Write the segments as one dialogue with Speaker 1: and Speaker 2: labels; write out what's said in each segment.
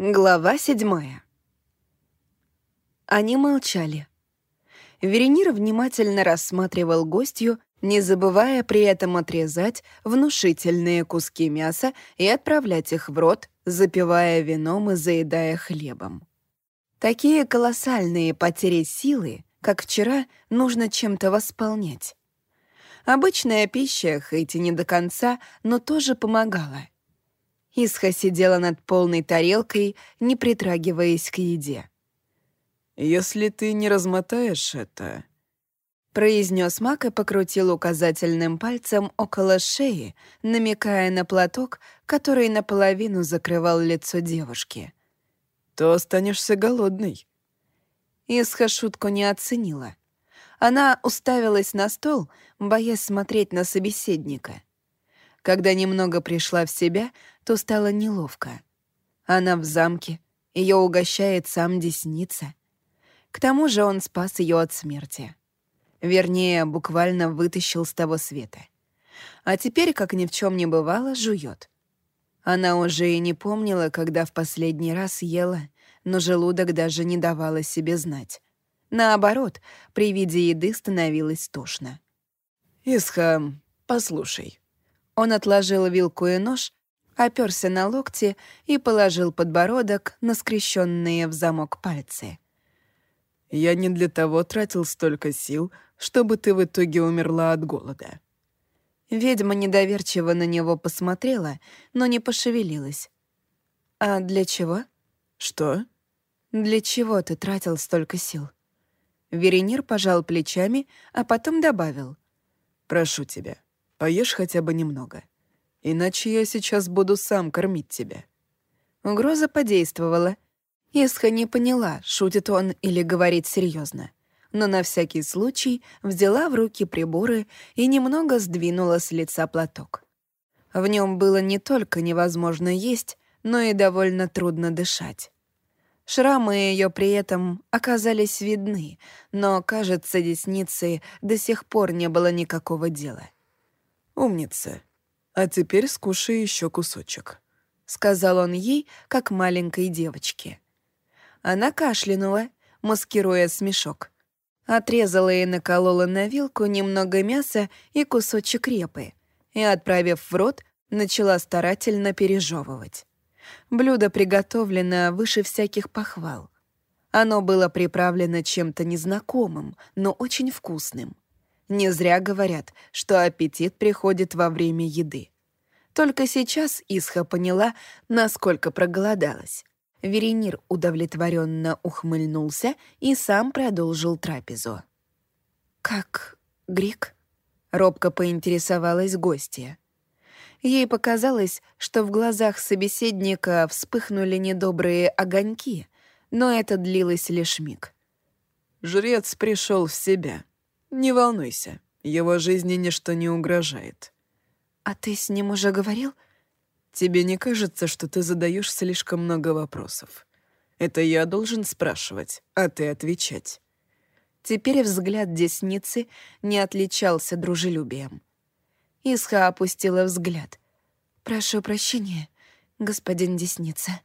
Speaker 1: Глава седьмая. Они молчали. Веренир внимательно рассматривал гостью, не забывая при этом отрезать внушительные куски мяса и отправлять их в рот, запивая вином и заедая хлебом. Такие колоссальные потери силы, как вчера, нужно чем-то восполнять. Обычная пища, хоть и не до конца, но тоже помогала — Исха сидела над полной тарелкой, не притрагиваясь к еде.
Speaker 2: «Если ты не размотаешь это...»
Speaker 1: произнес Мак и покрутил указательным пальцем около шеи, намекая на платок, который наполовину закрывал лицо девушки.
Speaker 2: «То останешься голодной».
Speaker 1: Исха шутку не оценила. Она уставилась на стол, боясь смотреть на собеседника. Когда немного пришла в себя, то стало неловко. Она в замке, ее угощает сам Десница. К тому же он спас ее от смерти. Вернее, буквально вытащил с того света. А теперь, как ни в чем не бывало, жует. Она уже и не помнила, когда в последний раз ела, но желудок даже не давал о себе знать. Наоборот, при виде еды становилось тошно.
Speaker 2: «Исхам, послушай».
Speaker 1: Он отложил вилку и нож оперся на локти и положил подбородок на скрещенные в замок пальцы.
Speaker 2: «Я не для того тратил столько сил, чтобы ты в итоге умерла от голода».
Speaker 1: Ведьма недоверчиво на него посмотрела, но не пошевелилась. «А для чего?»
Speaker 2: «Что?»
Speaker 1: «Для чего ты тратил столько сил?» Веренир пожал плечами, а потом добавил.
Speaker 2: «Прошу тебя, поешь хотя бы немного. Иначе я сейчас буду сам кормить тебя».
Speaker 1: Угроза подействовала. Исха не поняла, шутит он или говорит серьезно, но на всякий случай взяла в руки приборы и немного сдвинула с лица платок. В нем было не только невозможно есть, но и довольно трудно дышать. Шрамы ее при этом оказались видны, но, кажется, десницы до сих пор не было никакого дела.
Speaker 2: «Умница», «А теперь скушай еще кусочек», —
Speaker 1: сказал он ей, как маленькой девочке. Она кашлянула, маскируя смешок. Отрезала и наколола на вилку немного мяса и кусочек репы, и, отправив в рот, начала старательно пережевывать. Блюдо приготовлено выше всяких похвал. Оно было приправлено чем-то незнакомым, но очень вкусным — не зря говорят, что аппетит приходит во время еды. Только сейчас Исха поняла, насколько проголодалась. Веренир удовлетворенно ухмыльнулся и сам продолжил трапезу. «Как Грик?» — робко поинтересовалась гостья. Ей показалось, что в глазах собеседника вспыхнули недобрые огоньки, но это длилось лишь миг.
Speaker 2: «Жрец пришел в себя», «Не волнуйся, его жизни ничто не угрожает».
Speaker 1: «А ты с ним уже говорил?»
Speaker 2: «Тебе не кажется, что ты задаешь слишком много вопросов? Это я должен спрашивать, а ты отвечать».
Speaker 1: Теперь взгляд десницы не отличался дружелюбием. Исха опустила взгляд. «Прошу прощения, господин Десница».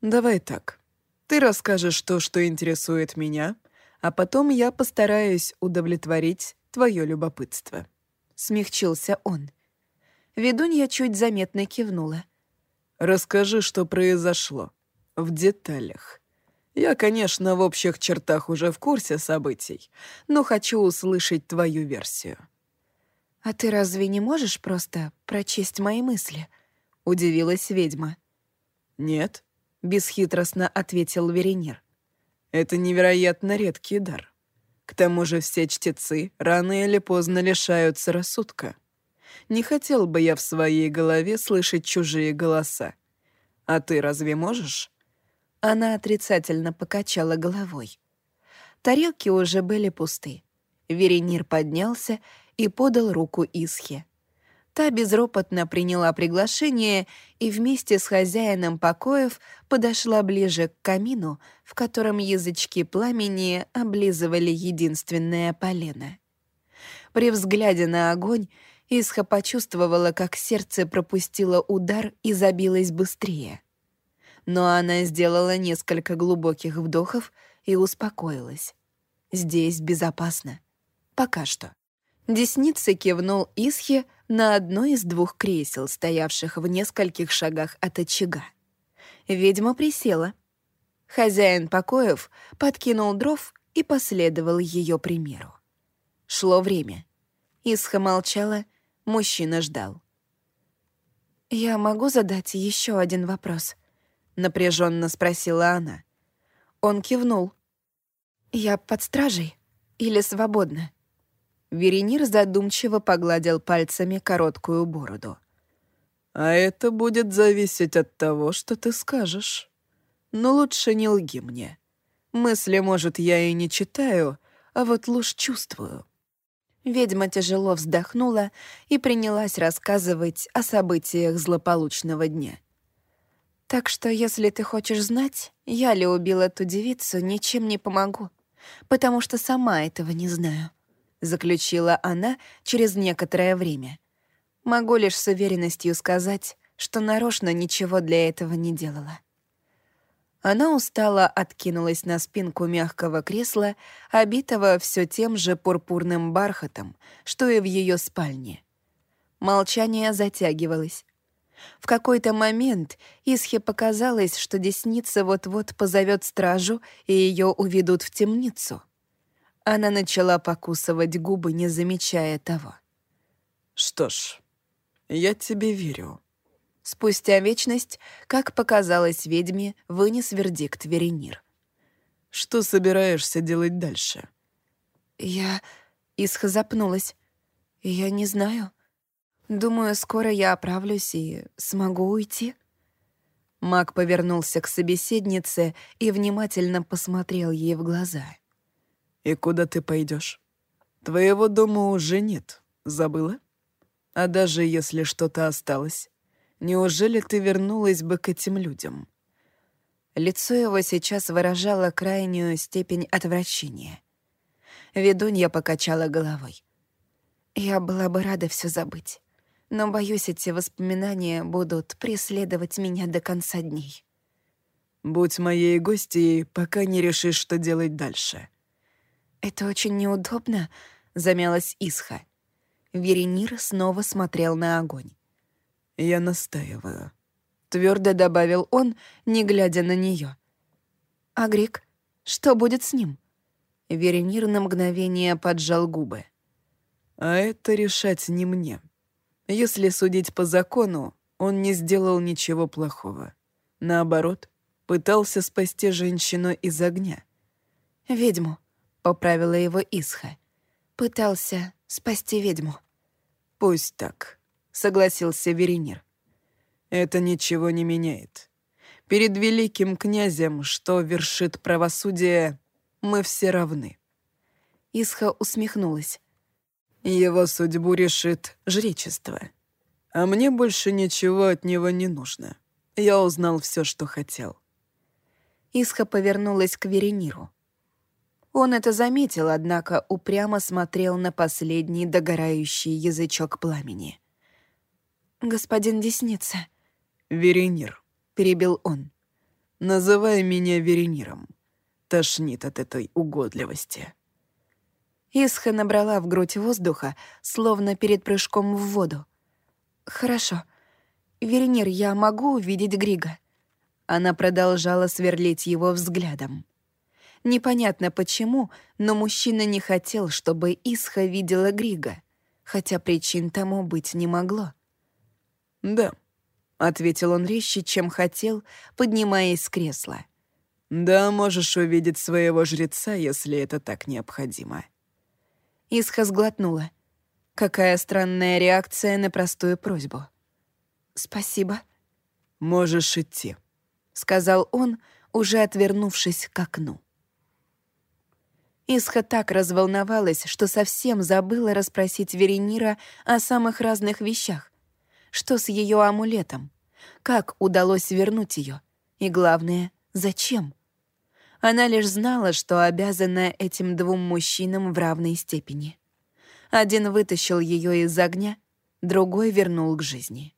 Speaker 2: «Давай так. Ты расскажешь то, что интересует меня, а потом я постараюсь удовлетворить твое любопытство».
Speaker 1: Смягчился он. Ведунья чуть заметно кивнула.
Speaker 2: «Расскажи, что произошло. В деталях. Я, конечно, в общих чертах уже в курсе событий, но хочу услышать твою версию».
Speaker 1: «А ты разве не можешь просто прочесть мои мысли?» — удивилась ведьма.
Speaker 2: «Нет», —
Speaker 1: бесхитростно ответил Веренир.
Speaker 2: Это невероятно редкий дар. К тому же все чтецы рано или поздно лишаются рассудка. Не хотел бы я в своей голове слышать чужие голоса. А ты разве можешь?»
Speaker 1: Она отрицательно покачала головой. Тарелки уже были пусты. Веренир поднялся и подал руку Исхе. Та безропотно приняла приглашение и вместе с хозяином покоев подошла ближе к камину, в котором язычки пламени облизывали единственное полено. При взгляде на огонь Исха почувствовала, как сердце пропустило удар и забилось быстрее. но она сделала несколько глубоких вдохов и успокоилась. Здесь безопасно. Пока что. Десница кивнул Исхе на одно из двух кресел, стоявших в нескольких шагах от очага. Ведьма присела. Хозяин покоев подкинул дров и последовал ее примеру. Шло время. Исха молчала, мужчина ждал. «Я могу задать еще один вопрос?» — напряженно спросила она. Он кивнул. «Я под стражей или свободна?» Веренир задумчиво погладил пальцами короткую бороду.
Speaker 2: «А это будет зависеть от того, что ты скажешь. Но лучше не лги мне. Мысли, может, я и не читаю, а вот ложь чувствую».
Speaker 1: Ведьма тяжело вздохнула и принялась рассказывать о событиях злополучного дня. «Так что, если ты хочешь знать, я ли убила ту девицу, ничем не помогу, потому что сама этого не знаю», — заключила она через некоторое время. «Могу лишь с уверенностью сказать, что нарочно ничего для этого не делала». Она устало откинулась на спинку мягкого кресла, обитого все тем же пурпурным бархатом, что и в ее спальне. Молчание затягивалось. В какой-то момент Исхе показалось, что десница вот-вот позовет стражу, и ее уведут в темницу. Она начала покусывать губы, не замечая того.
Speaker 2: «Что ж, я тебе верю»,
Speaker 1: Спустя вечность, как показалось ведьме, вынес вердикт Веренир.
Speaker 2: «Что собираешься делать дальше?»
Speaker 1: «Я...» — Исха запнулась. «Я не знаю. Думаю, скоро я оправлюсь и смогу уйти». Маг повернулся к собеседнице и внимательно посмотрел ей в глаза.
Speaker 2: «И куда ты пойдешь? Твоего дома уже нет, забыла? А даже если что-то осталось, Неужели ты вернулась бы к этим людям?»
Speaker 1: Лицо его сейчас выражало крайнюю степень отвращения. Ведунья покачала головой. «Я была бы рада все забыть, но, боюсь, эти воспоминания будут преследовать меня до конца дней».
Speaker 2: «Будь моей гостьей, пока не решишь, что делать дальше».
Speaker 1: «Это очень неудобно», — замялась Исха. Веренир снова смотрел на огонь.
Speaker 2: «Я настаиваю», —
Speaker 1: твердо добавил он, не глядя на нее. «А Грик? Что будет с ним?» Веренир на мгновение поджал губы.
Speaker 2: «А это решать не мне. Если судить по закону, он не сделал ничего плохого. Наоборот, пытался спасти женщину из огня».
Speaker 1: «Ведьму», — поправила его Исха. «Пытался спасти ведьму».
Speaker 2: «Пусть так», согласился Веренир. Это ничего не меняет. Перед великим князем, что вершит правосудие, мы все равны.
Speaker 1: Исха усмехнулась.
Speaker 2: Его судьбу решит жречество. А мне больше ничего от него не нужно. Я узнал все, что хотел.
Speaker 1: Исха повернулась к Верениру. Он это заметил, однако упрямо смотрел на последний догорающий язычок пламени. «Господин Десница».
Speaker 2: «Веренир», — перебил он. «Называй меня Верениром. Тошнит от этой угодливости».
Speaker 1: Исха набрала в грудь воздуха, словно перед прыжком в воду. «Хорошо. Веренир, я могу увидеть Грига?» Она продолжала сверлить его взглядом. Непонятно почему, но мужчина не хотел, чтобы Исха видела Грига, хотя причин тому быть не могло.
Speaker 2: «Да», — ответил он резче, чем хотел, поднимаясь с кресла. «Да, можешь увидеть своего жреца, если это так необходимо».
Speaker 1: Исха сглотнула. Какая странная реакция на простую просьбу. «Спасибо».
Speaker 2: «Можешь идти», —
Speaker 1: сказал он, уже отвернувшись к окну. Исха так разволновалась, что совсем забыла расспросить Веренира о самых разных вещах, что с ее амулетом? Как удалось вернуть ее? И главное, зачем? Она лишь знала, что обязана этим двум мужчинам в равной степени. Один вытащил ее из огня, другой вернул к жизни.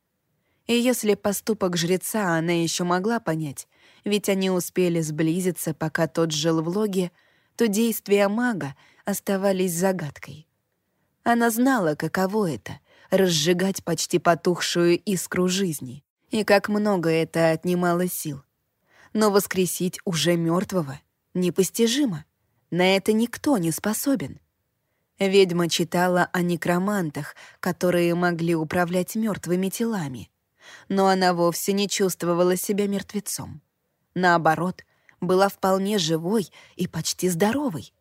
Speaker 1: И если поступок жреца она еще могла понять, ведь они успели сблизиться, пока тот жил в логе, то действия мага оставались загадкой. Она знала, каково это — разжигать почти потухшую искру жизни, и как много это отнимало сил. Но воскресить уже мертвого непостижимо. На это никто не способен. Ведьма читала о некромантах, которые могли управлять мертвыми телами. Но она вовсе не чувствовала себя мертвецом. Наоборот, была вполне живой и почти здоровой.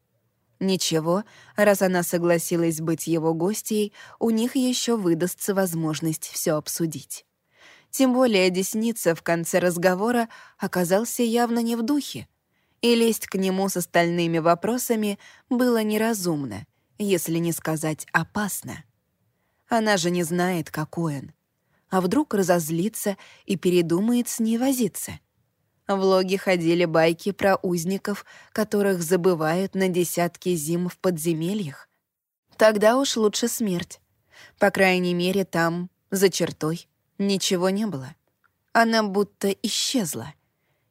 Speaker 1: Ничего, раз она согласилась быть его гостьей, у них еще выдастся возможность все обсудить. Тем более Десница в конце разговора оказался явно не в духе, и лезть к нему с остальными вопросами было неразумно — если не сказать опасно. Она же не знает, какой он. А вдруг разозлится и передумает с ней возиться? В логе ходили байки про узников, которых забывают на десятки зим в подземельях. Тогда уж лучше смерть. По крайней мере, там, за чертой, ничего не было. Она будто исчезла.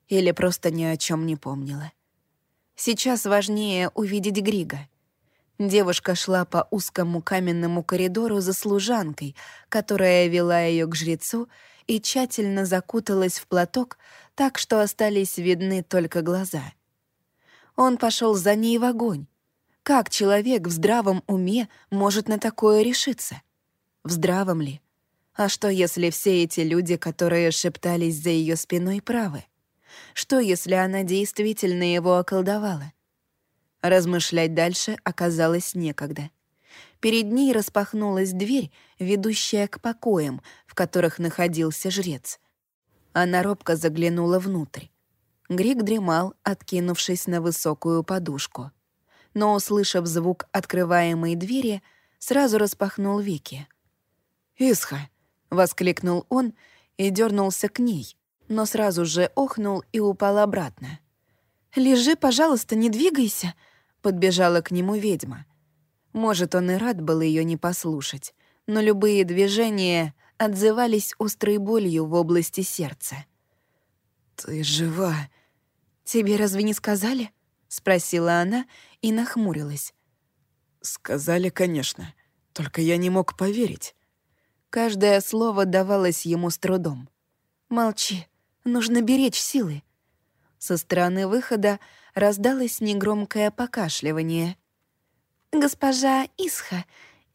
Speaker 1: Или просто ни о чем не помнила. Сейчас важнее увидеть Грига — Девушка шла по узкому каменному коридору за служанкой, которая вела ее к жрецу и тщательно закуталась в платок, так что остались видны только глаза. Он пошел за ней в огонь. Как человек в здравом уме может на такое решиться? В здравом ли? А что, если все эти люди, которые шептались за ее спиной, правы? Что, если она действительно его околдовала? Размышлять дальше оказалось некогда. Перед ней распахнулась дверь, ведущая к покоям, в которых находился жрец. Она робко заглянула внутрь. Грик дремал, откинувшись на высокую подушку. Но, услышав звук открываемой двери, сразу распахнул веки. «Исха!» — воскликнул он и дернулся к ней, но сразу же охнул и упал обратно. «Лежи, пожалуйста, не двигайся!» Подбежала к нему ведьма. Может, он и рад был ее не послушать, но любые движения отзывались острой болью в области сердца. «Ты жива!» «Тебе разве не сказали?» — спросила она и нахмурилась.
Speaker 2: «Сказали, конечно, только я не мог поверить».
Speaker 1: Каждое слово давалось ему с трудом. «Молчи, нужно беречь силы». Со стороны выхода раздалось негромкое покашливание. «Госпожа Исха,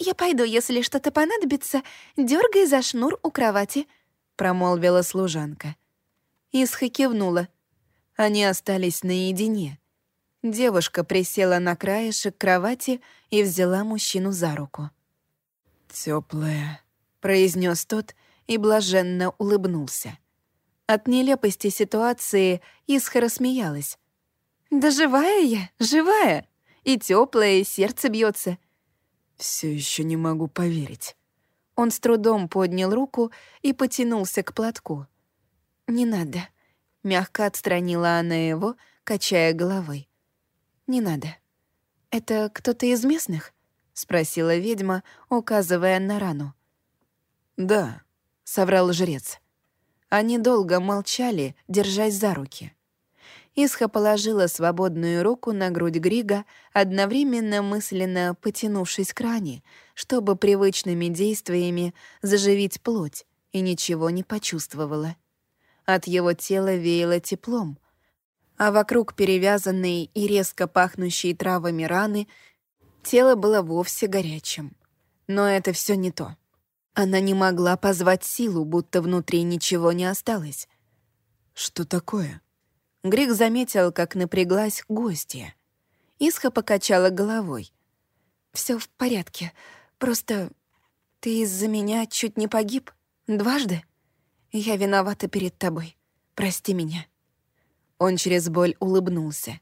Speaker 1: я пойду, если что-то понадобится, дергай за шнур у кровати», — промолвила служанка. Исха кивнула. Они остались наедине. Девушка присела на краешек кровати и взяла мужчину за руку.
Speaker 2: Теплая,
Speaker 1: произнес тот и блаженно улыбнулся. От нелепости ситуации Исха рассмеялась. Да живая я, живая. И теплое, и сердце бьется.
Speaker 2: Все еще не могу поверить.
Speaker 1: Он с трудом поднял руку и потянулся к платку. «Не надо», — мягко отстранила она его, качая головой. «Не надо. Это кто-то из местных?» — спросила ведьма, указывая на рану.
Speaker 2: «Да», — соврал жрец. Они долго молчали, держась за руки.
Speaker 1: Исха положила свободную руку на грудь Грига, одновременно мысленно потянувшись к ране, чтобы привычными действиями заживить плоть, и ничего не почувствовала. От его тела веяло теплом, а вокруг перевязанной и резко пахнущей травами раны тело было вовсе горячим. Но это все не то. Она не могла позвать силу, будто внутри ничего не осталось.
Speaker 2: «Что такое?»
Speaker 1: Грик заметил, как напряглась гостья. Исха покачала головой. Все в порядке. Просто ты из-за меня чуть не погиб. Дважды. Я виновата перед тобой. Прости меня». Он через боль улыбнулся.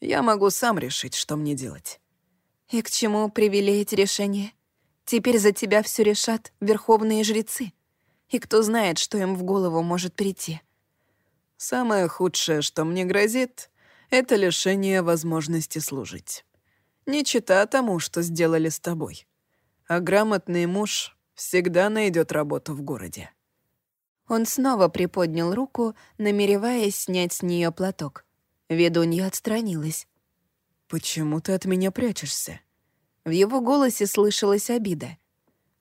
Speaker 2: «Я могу сам решить, что мне делать».
Speaker 1: «И к чему привели эти решения? Теперь за тебя все решат верховные жрецы. И кто знает, что им в голову может прийти».
Speaker 2: Самое худшее, что мне грозит, это лишение возможности служить. Не чита тому, что сделали с тобой. А грамотный муж всегда найдет работу в городе.
Speaker 1: Он снова приподнял руку, намереваясь снять с нее платок. Ведунья отстранилась.
Speaker 2: «Почему ты от меня прячешься?»
Speaker 1: В его голосе слышалась обида.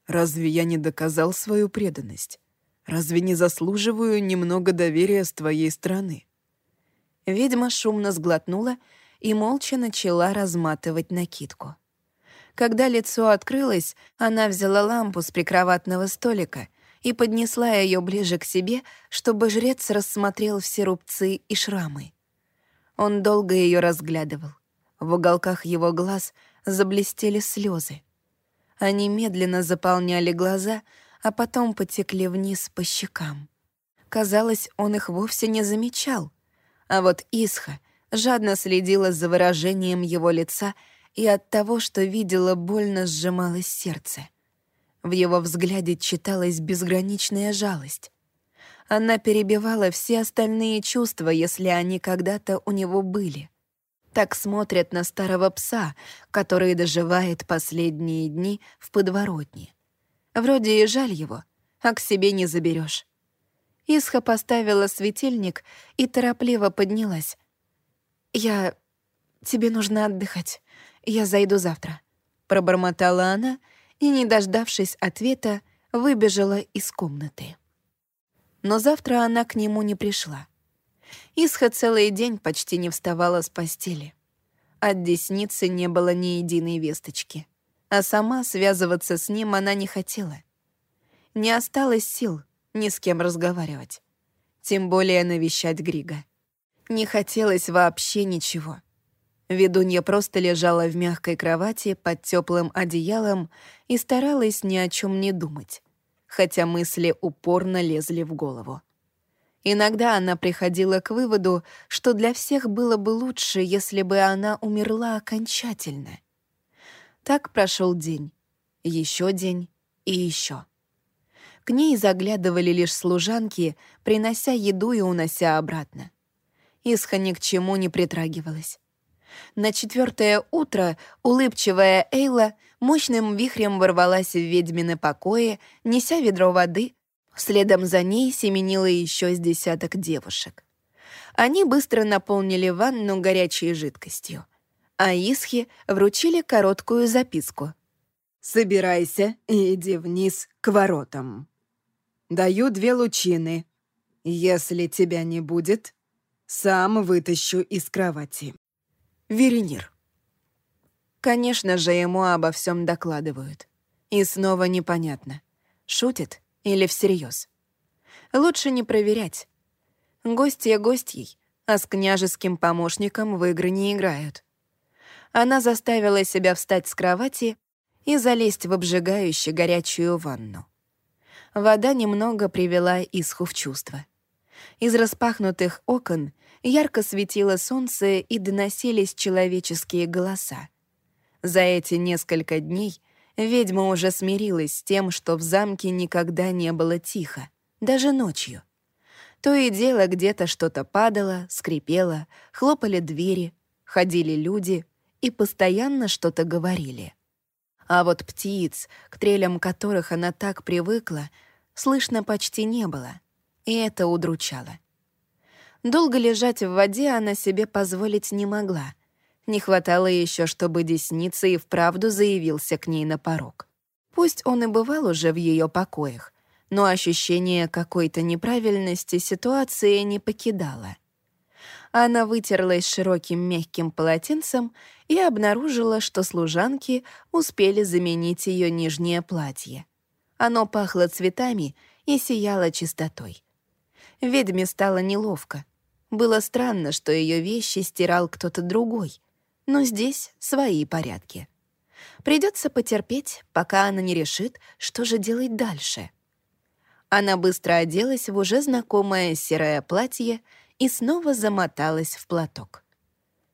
Speaker 2: «Разве я не доказал свою преданность? Разве не заслуживаю немного доверия с твоей стороны?»
Speaker 1: Ведьма шумно сглотнула и молча начала разматывать накидку. Когда лицо открылось, она взяла лампу с прикроватного столика и поднесла ее ближе к себе, чтобы жрец рассмотрел все рубцы и шрамы. Он долго ее разглядывал. В уголках его глаз заблестели слезы. Они медленно заполняли глаза, а потом потекли вниз по щекам. Казалось, он их вовсе не замечал. А вот Исха жадно следила за выражением его лица и от того, что видела, больно сжималось сердце. В его взгляде читалась безграничная жалость. Она перебивала все остальные чувства, если они когда-то у него были. Так смотрят на старого пса, который доживает последние дни в подворотне. Вроде и жаль его, а к себе не заберешь. Исха поставила светильник и торопливо поднялась. «Я... Тебе нужно отдыхать. Я зайду завтра», — пробормотала она и, не дождавшись ответа, выбежала из комнаты но завтра она к нему не пришла. Исха целый день почти не вставала с постели. От десницы не было ни единой весточки, а сама связываться с ним она не хотела. Не осталось сил ни с кем разговаривать, тем более навещать Грига. Не хотелось вообще ничего. Ведунья просто лежала в мягкой кровати под теплым одеялом и старалась ни о чем не думать хотя мысли упорно лезли в голову. Иногда она приходила к выводу, что для всех было бы лучше, если бы она умерла окончательно. Так прошел день, еще день и еще. К ней заглядывали лишь служанки, принося еду и унося обратно. Исха ни к чему не притрагивалась. На четвертое утро улыбчивая Эйла мощным вихрем ворвалась в ведьмины покои, неся ведро воды. Следом за ней семенило еще с десяток девушек. Они быстро наполнили ванну горячей жидкостью, а Исхи вручили короткую записку.
Speaker 2: «Собирайся и иди вниз к воротам. Даю две лучины. Если тебя не будет, сам вытащу из кровати». Веренир.
Speaker 1: Конечно же, ему обо всем докладывают. И снова непонятно, шутит или всерьез. Лучше не проверять. Гостья гостьей, а с княжеским помощником в игры не играют. Она заставила себя встать с кровати и залезть в обжигающую горячую ванну. Вода немного привела Исху в чувство. Из распахнутых окон ярко светило солнце и доносились человеческие голоса. За эти несколько дней ведьма уже смирилась с тем, что в замке никогда не было тихо, даже ночью. То и дело где-то что-то падало, скрипело, хлопали двери, ходили люди и постоянно что-то говорили. А вот птиц, к трелям которых она так привыкла, слышно почти не было, и это удручало. Долго лежать в воде она себе позволить не могла. Не хватало еще, чтобы десница и вправду заявился к ней на порог. Пусть он и бывал уже в ее покоях, но ощущение какой-то неправильности ситуации не покидало. Она вытерлась широким мягким полотенцем и обнаружила, что служанки успели заменить ее нижнее платье. Оно пахло цветами и сияло чистотой. Ведьме стало неловко. Было странно, что ее вещи стирал кто-то другой, но здесь свои порядки. Придется потерпеть, пока она не решит, что же делать дальше. Она быстро оделась в уже знакомое серое платье и снова замоталась в платок.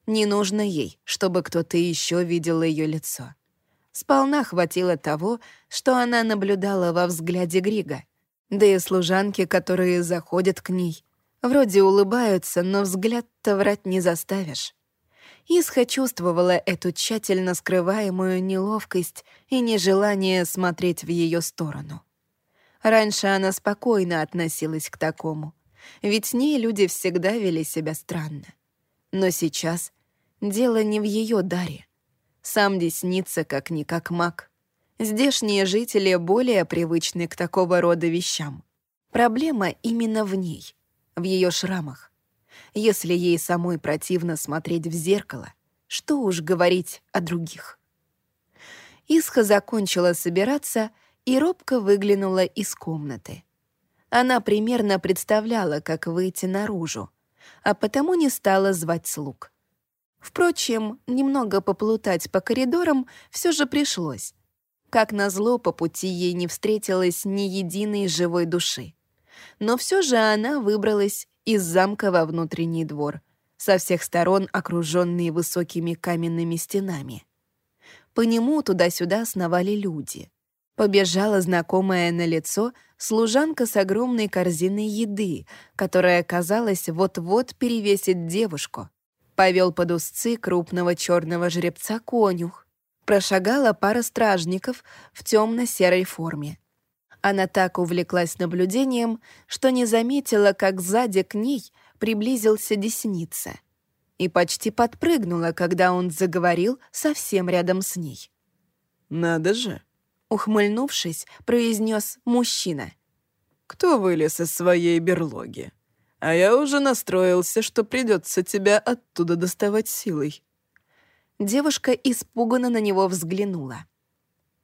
Speaker 1: Не нужно ей, чтобы кто-то еще видел ее лицо. Сполна хватило того, что она наблюдала во взгляде Грига, да и служанки, которые заходят к ней, Вроде улыбаются, но взгляд-то врать не заставишь. Исха чувствовала эту тщательно скрываемую неловкость и нежелание смотреть в ее сторону. Раньше она спокойно относилась к такому, ведь с ней люди всегда вели себя странно. Но сейчас дело не в ее даре. Сам Десница как-никак маг. Здешние жители более привычны к такого рода вещам. Проблема именно в ней, в ее шрамах. Если ей самой противно смотреть в зеркало, что уж говорить о других. Исха закончила собираться и робко выглянула из комнаты. Она примерно представляла, как выйти наружу, а потому не стала звать слуг. Впрочем, немного поплутать по коридорам все же пришлось. Как назло, по пути ей не встретилось ни единой живой души. Но все же она выбралась из замка во внутренний двор, со всех сторон окруженный высокими каменными стенами. По нему туда-сюда сновали люди. Побежала знакомая на лицо служанка с огромной корзиной еды, которая, казалось, вот-вот перевесит девушку. Повел под узцы крупного черного жеребца конюх. Прошагала пара стражников в темно-серой форме. Она так увлеклась наблюдением, что не заметила, как сзади к ней приблизился десница. И почти подпрыгнула, когда он заговорил совсем рядом с ней.
Speaker 2: «Надо же!»
Speaker 1: — ухмыльнувшись, произнес мужчина.
Speaker 2: «Кто вылез из своей берлоги? А я уже настроился, что придется тебя оттуда доставать силой».
Speaker 1: Девушка испуганно на него взглянула.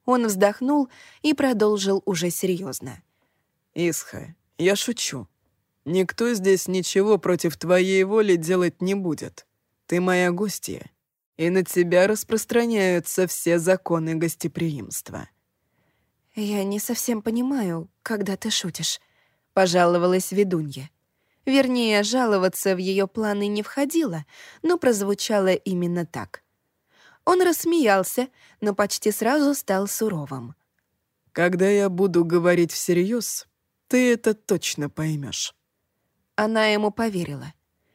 Speaker 1: Он вздохнул и продолжил уже серьезно.
Speaker 2: «Исха, я шучу. Никто здесь ничего против твоей воли делать не будет. Ты моя гостья, и на тебя распространяются все законы гостеприимства».
Speaker 1: «Я не совсем понимаю, когда ты шутишь», — пожаловалась ведунья. Вернее, жаловаться в ее планы не входило, но прозвучало именно так. Он рассмеялся, но почти сразу стал суровым.
Speaker 2: «Когда я буду говорить всерьез, ты это точно поймешь.
Speaker 1: Она ему поверила.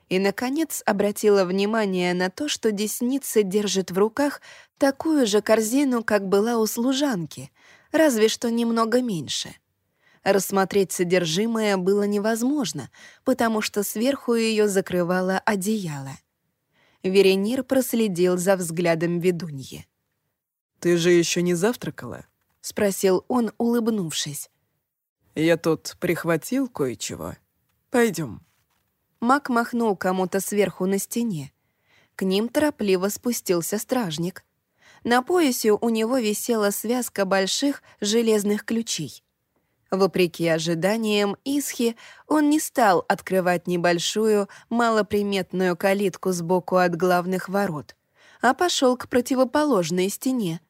Speaker 1: И, наконец, обратила внимание на то, что десница держит в руках такую же корзину, как была у служанки, разве что немного меньше. Рассмотреть содержимое было невозможно, потому что сверху ее закрывало одеяло. Веренир проследил за взглядом ведуньи.
Speaker 2: «Ты же еще не завтракала?»
Speaker 1: — спросил он, улыбнувшись.
Speaker 2: «Я тут прихватил кое-чего. Пойдем».
Speaker 1: Мак махнул кому-то сверху на стене. К ним торопливо спустился стражник. На поясе у него висела связка больших железных ключей. Вопреки ожиданиям Исхи, он не стал открывать небольшую, малоприметную калитку сбоку от главных ворот, а пошел к противоположной стене.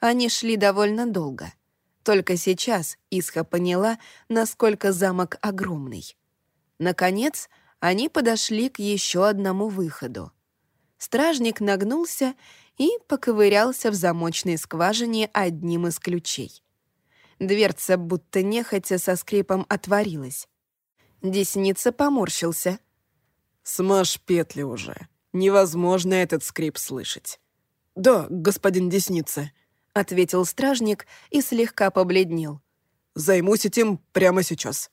Speaker 1: Они шли довольно долго. Только сейчас Исха поняла, насколько замок огромный. Наконец, они подошли к еще одному выходу. Стражник нагнулся и поковырялся в замочной скважине одним из ключей. Дверца будто нехотя со скрипом отворилась. Десница поморщился.
Speaker 2: «Смажь петли уже. Невозможно этот скрип слышать». «Да, господин Десница», — ответил стражник и слегка побледнел. «Займусь этим прямо сейчас».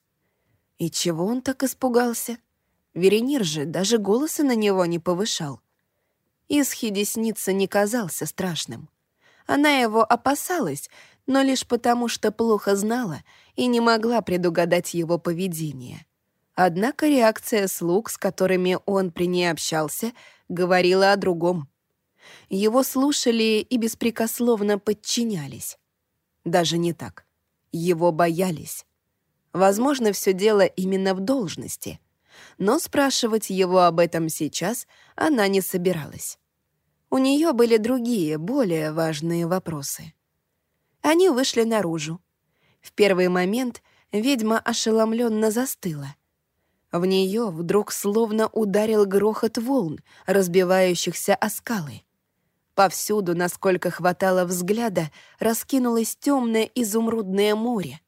Speaker 1: И чего он так испугался? Веренир же даже голоса на него не повышал. Исхи Десница не казался страшным. Она его опасалась, но лишь потому, что плохо знала и не могла предугадать его поведение. Однако реакция слуг, с которыми он при ней общался, говорила о другом. Его слушали и беспрекословно подчинялись. Даже не так. Его боялись. Возможно, все дело именно в должности. Но спрашивать его об этом сейчас она не собиралась. У нее были другие, более важные вопросы. Они вышли наружу. В первый момент ведьма ошеломленно застыла. В нее вдруг словно ударил грохот волн, разбивающихся о скалы. Повсюду, насколько хватало взгляда, раскинулось темное изумрудное море.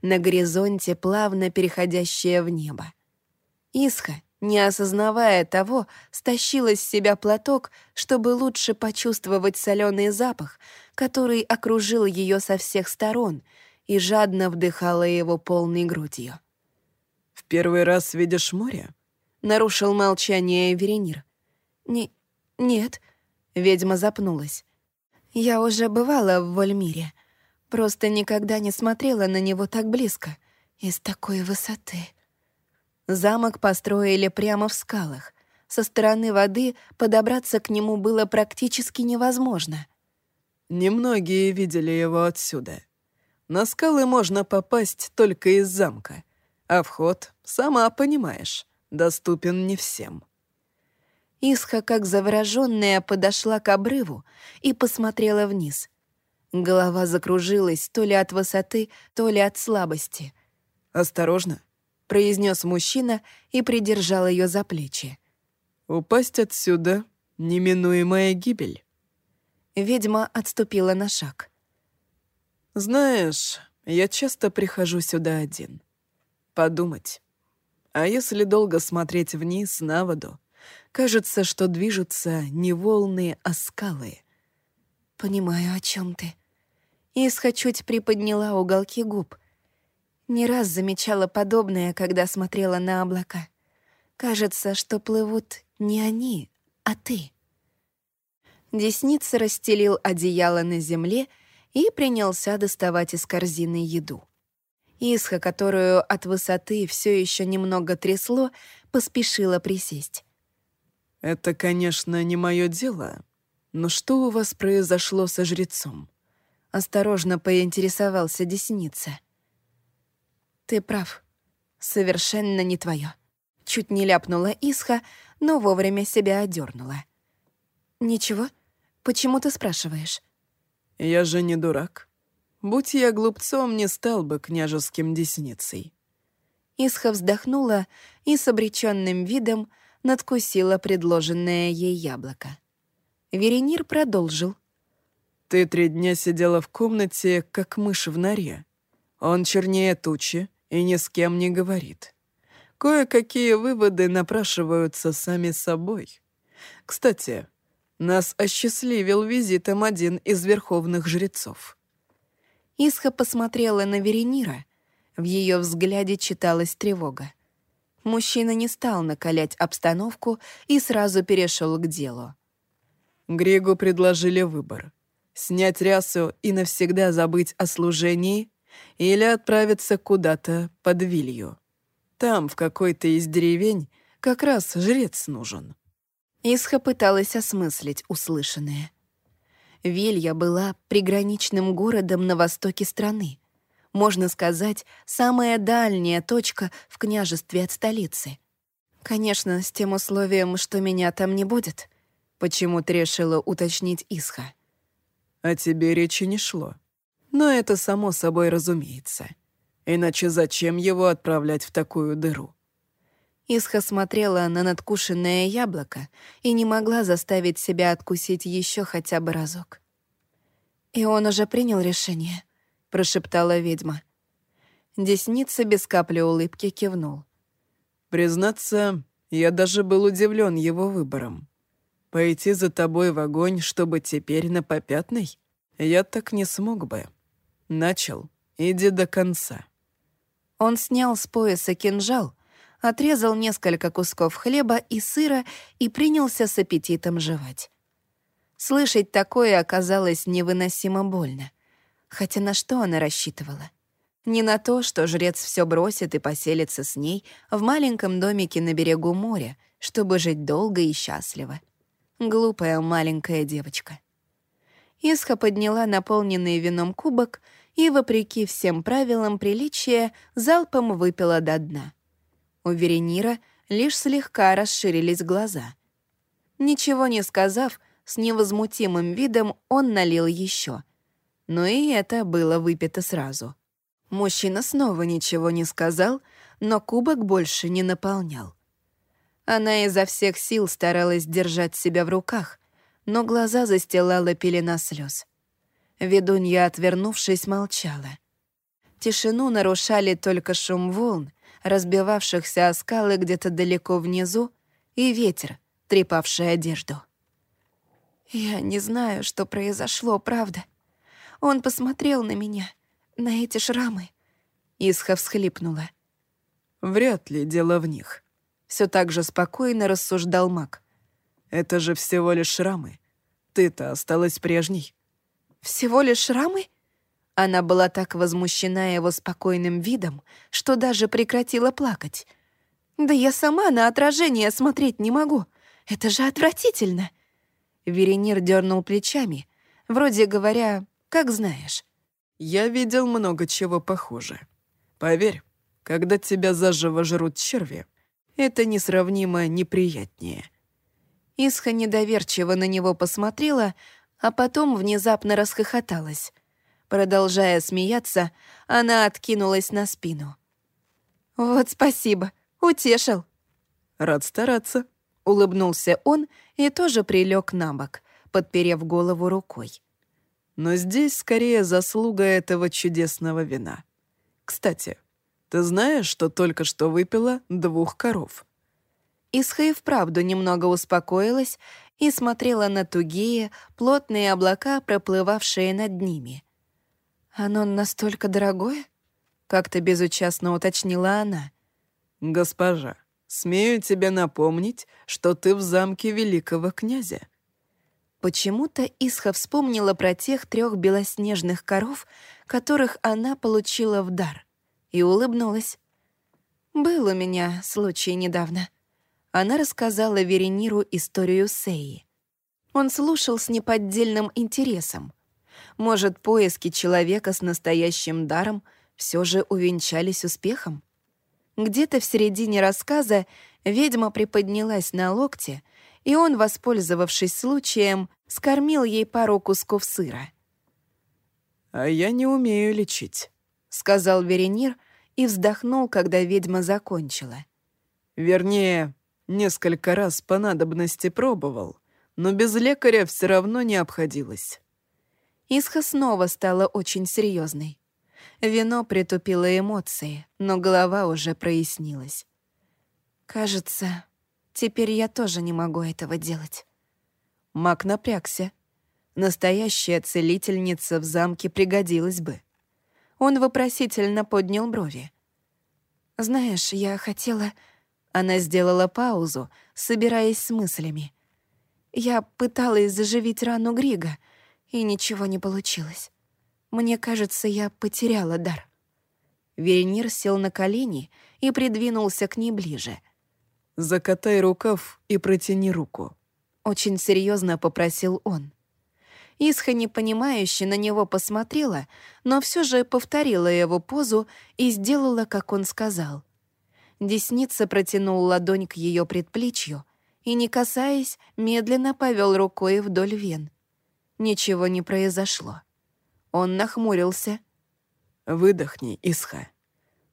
Speaker 1: На горизонте плавно переходящее в небо. Исха, не осознавая того, стащила с себя платок, чтобы лучше почувствовать соленый запах, который окружил ее со всех сторон, и жадно вдыхала его полной грудью.
Speaker 2: «В первый раз видишь море?»
Speaker 1: — нарушил молчание Веренир. «Не... нет», — ведьма запнулась. «Я уже бывала в Вольмире, просто никогда не смотрела на него так близко, из такой высоты». Замок построили прямо в скалах. Со стороны воды подобраться к нему было практически невозможно.
Speaker 2: Немногие видели его отсюда. На скалы можно попасть только из замка, а вход, сама понимаешь, доступен не всем.
Speaker 1: Исха, как завороженная, подошла к обрыву и посмотрела вниз. Голова закружилась то ли от высоты, то ли от слабости.
Speaker 2: «Осторожно», — произнес мужчина и придержал ее за плечи. «Упасть отсюда — неминуемая гибель».
Speaker 1: Ведьма отступила на шаг.
Speaker 2: «Знаешь, я часто прихожу сюда один. Подумать. А если долго смотреть вниз, на воду, кажется, что движутся не волны, а скалы».
Speaker 1: «Понимаю, о чем ты». Исха чуть приподняла уголки губ. Не раз замечала подобное, когда смотрела на облака. Кажется, что плывут не они, а ты. Десница расстелил одеяло на земле и принялся доставать из корзины еду. Исха, которую от высоты все еще немного трясло, поспешила присесть.
Speaker 2: «Это, конечно, не мое дело, но что у вас произошло со жрецом?»
Speaker 1: Осторожно поинтересовался Десница. «Ты прав. Совершенно не твое. Чуть не ляпнула Исха, но вовремя себя одернула. «Ничего? Почему ты спрашиваешь?»
Speaker 2: «Я же не дурак. Будь я глупцом, не стал бы княжеским десницей».
Speaker 1: Исха вздохнула и с обреченным видом надкусила предложенное ей яблоко. Веренир продолжил.
Speaker 2: «Ты три дня сидела в комнате, как мышь в норе. Он чернее тучи и ни с кем не говорит. Кое-какие выводы напрашиваются сами собой. Кстати, нас осчастливил визитом один из верховных жрецов.
Speaker 1: Исха посмотрела на Веренира. В ее взгляде читалась тревога. Мужчина не стал накалять обстановку и сразу перешел к делу.
Speaker 2: Грегу предложили выбор — снять рясу и навсегда забыть о служении или отправиться куда-то под Вилью. Там, в какой-то из деревень, как раз жрец нужен.
Speaker 1: Исха пыталась осмыслить услышанное. Вилья была приграничным городом на востоке страны. Можно сказать, самая дальняя точка в княжестве от столицы. Конечно, с тем условием, что меня там не будет. Почему-то решила уточнить Исха.
Speaker 2: О тебе речи не шло. Но это само собой разумеется. Иначе зачем его отправлять в такую дыру?
Speaker 1: Исха смотрела на надкушенное яблоко и не могла заставить себя откусить еще хотя бы разок. «И он уже принял решение», — прошептала ведьма. Десница без капли улыбки кивнул.
Speaker 2: «Признаться, я даже был удивлен его выбором. Пойти за тобой в огонь, чтобы теперь на попятной? Я так не смог бы. Начал, иди до конца».
Speaker 1: Он снял с пояса кинжал, отрезал несколько кусков хлеба и сыра и принялся с аппетитом жевать. Слышать такое оказалось невыносимо больно. Хотя на что она рассчитывала? Не на то, что жрец все бросит и поселится с ней в маленьком домике на берегу моря, чтобы жить долго и счастливо. Глупая маленькая девочка. Исха подняла наполненный вином кубок и, вопреки всем правилам приличия, залпом выпила до дна. У Веренира лишь слегка расширились глаза. Ничего не сказав, с невозмутимым видом он налил еще. Но и это было выпито сразу. Мужчина снова ничего не сказал, но кубок больше не наполнял. Она изо всех сил старалась держать себя в руках, но глаза застилала пелена слез. Ведунья, отвернувшись, молчала. Тишину нарушали только шум волн, разбивавшихся о скалы где-то далеко внизу, и ветер, трепавший одежду. «Я не знаю, что произошло, правда. Он посмотрел на меня, на эти шрамы?» Исха всхлипнула.
Speaker 2: «Вряд ли дело в них», — все так же спокойно рассуждал маг. «Это же всего лишь шрамы. Ты-то осталась прежней».
Speaker 1: «Всего лишь шрамы?» Она была так возмущена его спокойным видом, что даже прекратила плакать. «Да я сама на отражение смотреть не могу. Это же отвратительно!» Веренир дернул плечами, вроде говоря, как знаешь.
Speaker 2: «Я видел много чего похуже. Поверь, когда тебя заживо жрут черви, это несравнимо неприятнее».
Speaker 1: Исха недоверчиво на него посмотрела, а потом внезапно расхохоталась. Продолжая смеяться, она откинулась на спину. «Вот спасибо, утешил».
Speaker 2: «Рад стараться», —
Speaker 1: улыбнулся он и тоже прилег на бок, подперев голову рукой.
Speaker 2: «Но здесь скорее заслуга этого чудесного вина. Кстати, ты знаешь, что только что выпила двух коров?»
Speaker 1: Исха и вправду немного успокоилась и смотрела на тугие, плотные облака, проплывавшие над ними. «Оно настолько дорогое?» — как-то безучастно уточнила она.
Speaker 2: «Госпожа, смею тебе напомнить, что ты в замке великого князя».
Speaker 1: Почему-то Исха вспомнила про тех трех белоснежных коров, которых она получила в дар, и улыбнулась. «Был у меня случай недавно», она рассказала Верениру историю Сеи. Он слушал с неподдельным интересом. Может, поиски человека с настоящим даром все же увенчались успехом? Где-то в середине рассказа ведьма приподнялась на локте, и он, воспользовавшись случаем, скормил ей пару кусков сыра.
Speaker 2: «А я не умею лечить», — сказал
Speaker 1: Веренир и вздохнул, когда ведьма закончила.
Speaker 2: «Вернее, Несколько раз по надобности пробовал, но без лекаря все равно не обходилось.
Speaker 1: Исха снова стала очень серьезной. Вино притупило эмоции, но голова уже прояснилась. «Кажется, теперь я тоже не могу этого делать».
Speaker 2: Мак напрягся. Настоящая целительница в замке пригодилась бы.
Speaker 1: Он вопросительно поднял брови. «Знаешь, я хотела...» Она сделала паузу, собираясь с мыслями. Я пыталась заживить рану Грига, и ничего не получилось. Мне кажется, я потеряла дар. Веренир сел на колени и придвинулся к ней ближе.
Speaker 2: «Закатай рукав и протяни руку», —
Speaker 1: очень серьезно попросил он. Исха непонимающе на него посмотрела, но все же повторила его позу и сделала, как он сказал. Десница протянул ладонь к ее предплечью и, не касаясь, медленно повел рукой вдоль вен. Ничего не произошло. Он нахмурился.
Speaker 2: «Выдохни, Исха».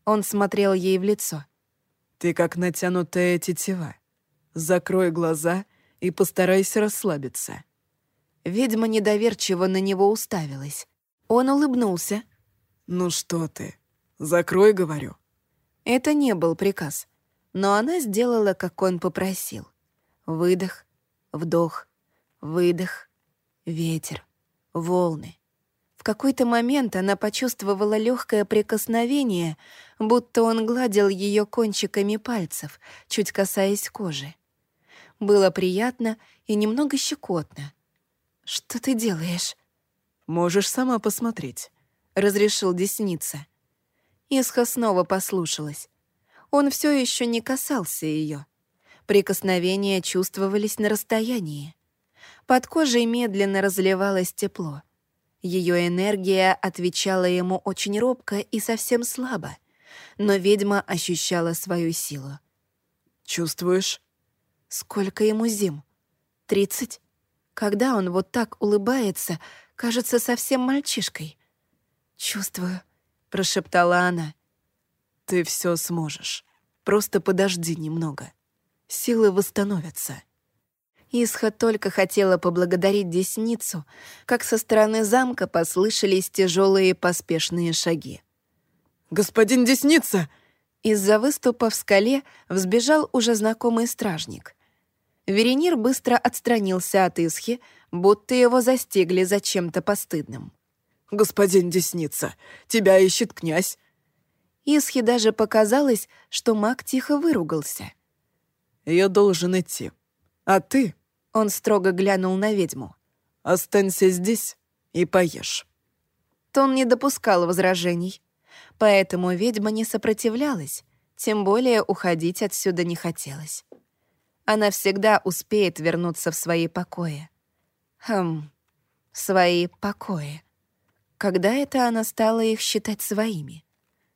Speaker 1: Он смотрел ей в лицо.
Speaker 2: «Ты как натянутая тетива. Закрой глаза и постарайся расслабиться».
Speaker 1: Ведьма недоверчиво на него уставилась. Он улыбнулся.
Speaker 2: «Ну что ты? Закрой, говорю».
Speaker 1: Это не был приказ, но она сделала, как он попросил. Выдох, вдох, выдох, ветер, волны. В какой-то момент она почувствовала легкое прикосновение, будто он гладил ее кончиками пальцев, чуть касаясь кожи. Было приятно и немного щекотно. «Что ты делаешь?»
Speaker 2: «Можешь сама посмотреть», —
Speaker 1: разрешил Десница. Исха снова послушалась. Он все еще не касался ее. Прикосновения чувствовались на расстоянии. Под кожей медленно разливалось тепло. Ее энергия отвечала ему очень робко и совсем слабо, но ведьма ощущала свою силу.
Speaker 2: «Чувствуешь?»
Speaker 1: «Сколько ему зим? Тридцать? Когда он вот так улыбается, кажется совсем мальчишкой. Чувствую, прошептала она.
Speaker 2: «Ты все сможешь. Просто подожди немного. Силы восстановятся».
Speaker 1: Исха только хотела поблагодарить Десницу, как со стороны замка послышались тяжелые поспешные шаги.
Speaker 2: «Господин Десница!»
Speaker 1: Из-за выступа в скале взбежал уже знакомый стражник. Веренир быстро отстранился от Исхи, будто его застигли за чем-то постыдным.
Speaker 2: Господин Десница, тебя ищет князь».
Speaker 1: Исхи даже показалось, что маг тихо выругался.
Speaker 2: «Я должен идти. А ты...»
Speaker 1: Он строго глянул на ведьму.
Speaker 2: «Останься здесь и поешь».
Speaker 1: Тон не допускал возражений, поэтому ведьма не сопротивлялась, тем более уходить отсюда не хотелось. Она всегда успеет вернуться в свои покои. Хм, свои покои. Когда это она стала их считать своими?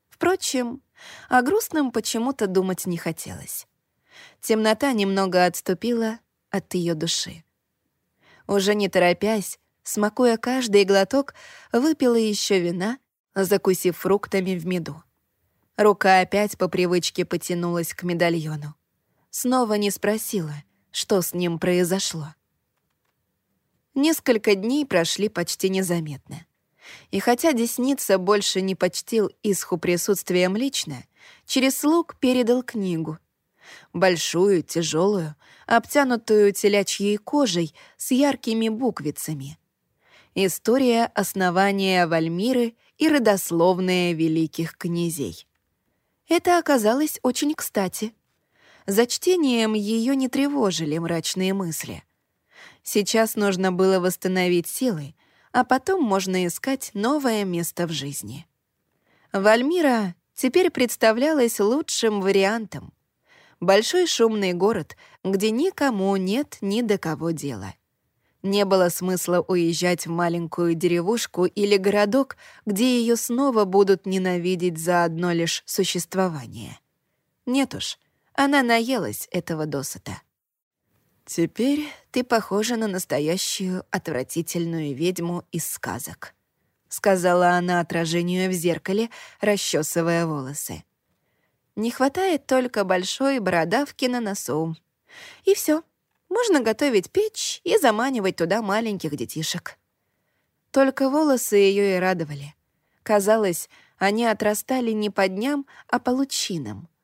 Speaker 1: Впрочем, о грустном почему-то думать не хотелось. Темнота немного отступила от ее души. Уже не торопясь, смакуя каждый глоток, выпила еще вина, закусив фруктами в меду. Рука опять по привычке потянулась к медальону. Снова не спросила, что с ним произошло. Несколько дней прошли почти незаметно. И хотя Десница больше не почтил Исху присутствием лично, через слуг передал книгу. Большую, тяжелую, обтянутую телячьей кожей с яркими буквицами. История основания Вальмиры и родословная великих князей. Это оказалось очень кстати. За чтением ее не тревожили мрачные мысли. Сейчас нужно было восстановить силы, а потом можно искать новое место в жизни. Вальмира теперь представлялась лучшим вариантом. Большой шумный город, где никому нет ни до кого дела. Не было смысла уезжать в маленькую деревушку или городок, где ее снова будут ненавидеть за одно лишь существование. Нет уж, она наелась этого досыта. «Теперь ты похожа на настоящую отвратительную ведьму из сказок», — сказала она отражению в зеркале, расчесывая волосы. «Не хватает только большой бородавки на носу. И все. Можно готовить печь и заманивать туда маленьких детишек». Только волосы ее и радовали. Казалось, они отрастали не по дням, а по лучинам —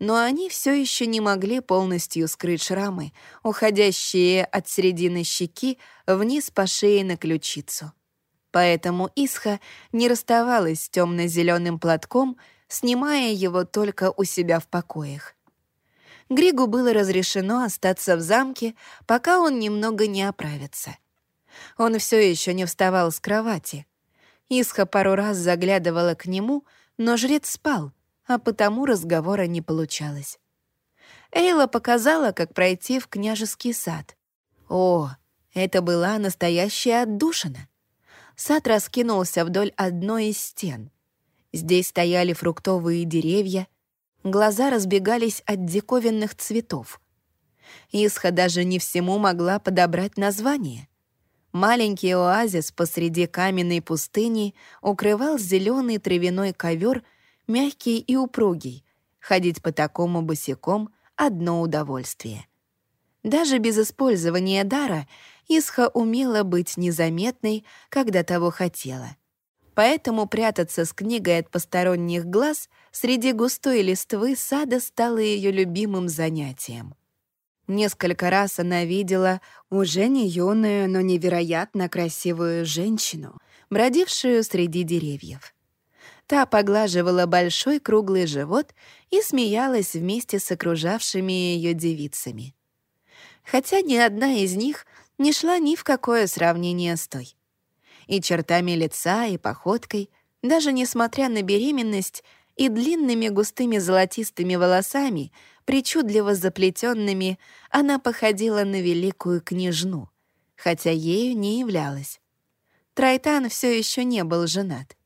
Speaker 1: но они все еще не могли полностью скрыть шрамы, уходящие от середины щеки вниз по шее на ключицу. Поэтому Исха не расставалась с темно-зеленым платком, снимая его только у себя в покоях. Григу было разрешено остаться в замке, пока он немного не оправится. Он все еще не вставал с кровати. Исха пару раз заглядывала к нему, но жрец спал — а потому разговора не получалось. Эйла показала, как пройти в княжеский сад. О, это была настоящая отдушина. Сад раскинулся вдоль одной из стен. Здесь стояли фруктовые деревья, глаза разбегались от диковинных цветов. Исха даже не всему могла подобрать название. Маленький оазис посреди каменной пустыни укрывал зеленый травяной ковер — мягкий и упругий. Ходить по такому босиком — одно удовольствие. Даже без использования дара Исха умела быть незаметной, когда того хотела. Поэтому прятаться с книгой от посторонних глаз среди густой листвы сада стало ее любимым занятием. Несколько раз она видела уже не юную, но невероятно красивую женщину, бродившую среди деревьев. Та поглаживала большой круглый живот и смеялась вместе с окружавшими ее девицами. Хотя ни одна из них не шла ни в какое сравнение с той. И чертами лица, и походкой, даже несмотря на беременность и длинными густыми золотистыми волосами, причудливо заплетенными, она походила на великую княжну, хотя ею не являлась. Трайтан все еще не был женат.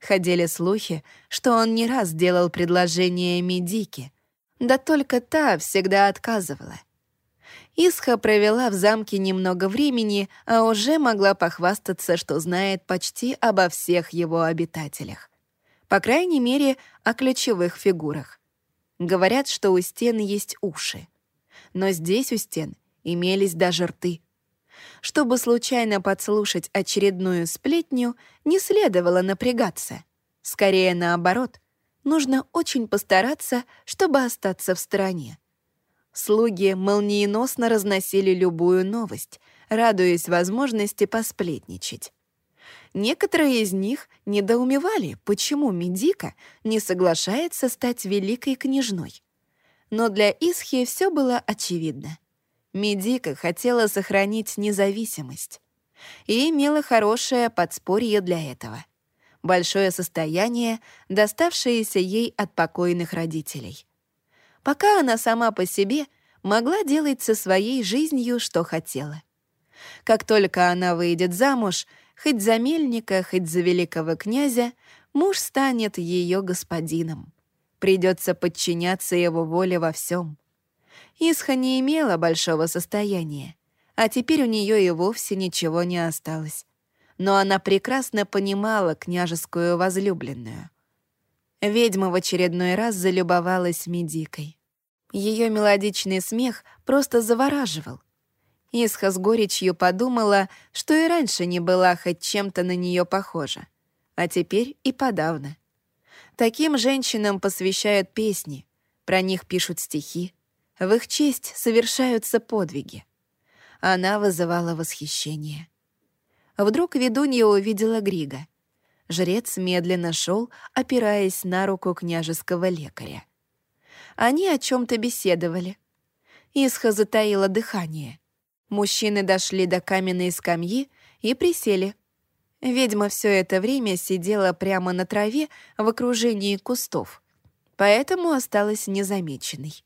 Speaker 1: Ходили слухи, что он не раз делал предложение Медике, да только та всегда отказывала. Исха провела в замке немного времени, а уже могла похвастаться, что знает почти обо всех его обитателях. По крайней мере, о ключевых фигурах. Говорят, что у стен есть уши. Но здесь у стен имелись даже рты. Чтобы случайно подслушать очередную сплетню, не следовало напрягаться. Скорее наоборот, нужно очень постараться, чтобы остаться в стороне. Слуги молниеносно разносили любую новость, радуясь возможности посплетничать. Некоторые из них недоумевали, почему Медика не соглашается стать великой княжной. Но для Исхи все было очевидно. Медика хотела сохранить независимость и имела хорошее подспорье для этого. Большое состояние, доставшееся ей от покойных родителей. Пока она сама по себе могла делать со своей жизнью, что хотела. Как только она выйдет замуж, хоть за мельника, хоть за великого князя, муж станет ее господином. Придется подчиняться его воле во всем. Исха не имела большого состояния, а теперь у нее и вовсе ничего не осталось. Но она прекрасно понимала княжескую возлюбленную. Ведьма в очередной раз залюбовалась Медикой. Ее мелодичный смех просто завораживал. Исха с горечью подумала, что и раньше не была хоть чем-то на нее похожа, а теперь и подавно. Таким женщинам посвящают песни, про них пишут стихи, в их честь совершаются подвиги она вызывала восхищение. Вдруг ведунья увидела Грига. Жрец медленно шел, опираясь на руку княжеского лекаря. Они о чем то беседовали. Исха затаила дыхание. Мужчины дошли до каменной скамьи и присели. Ведьма все это время сидела прямо на траве в окружении кустов, поэтому осталась незамеченной.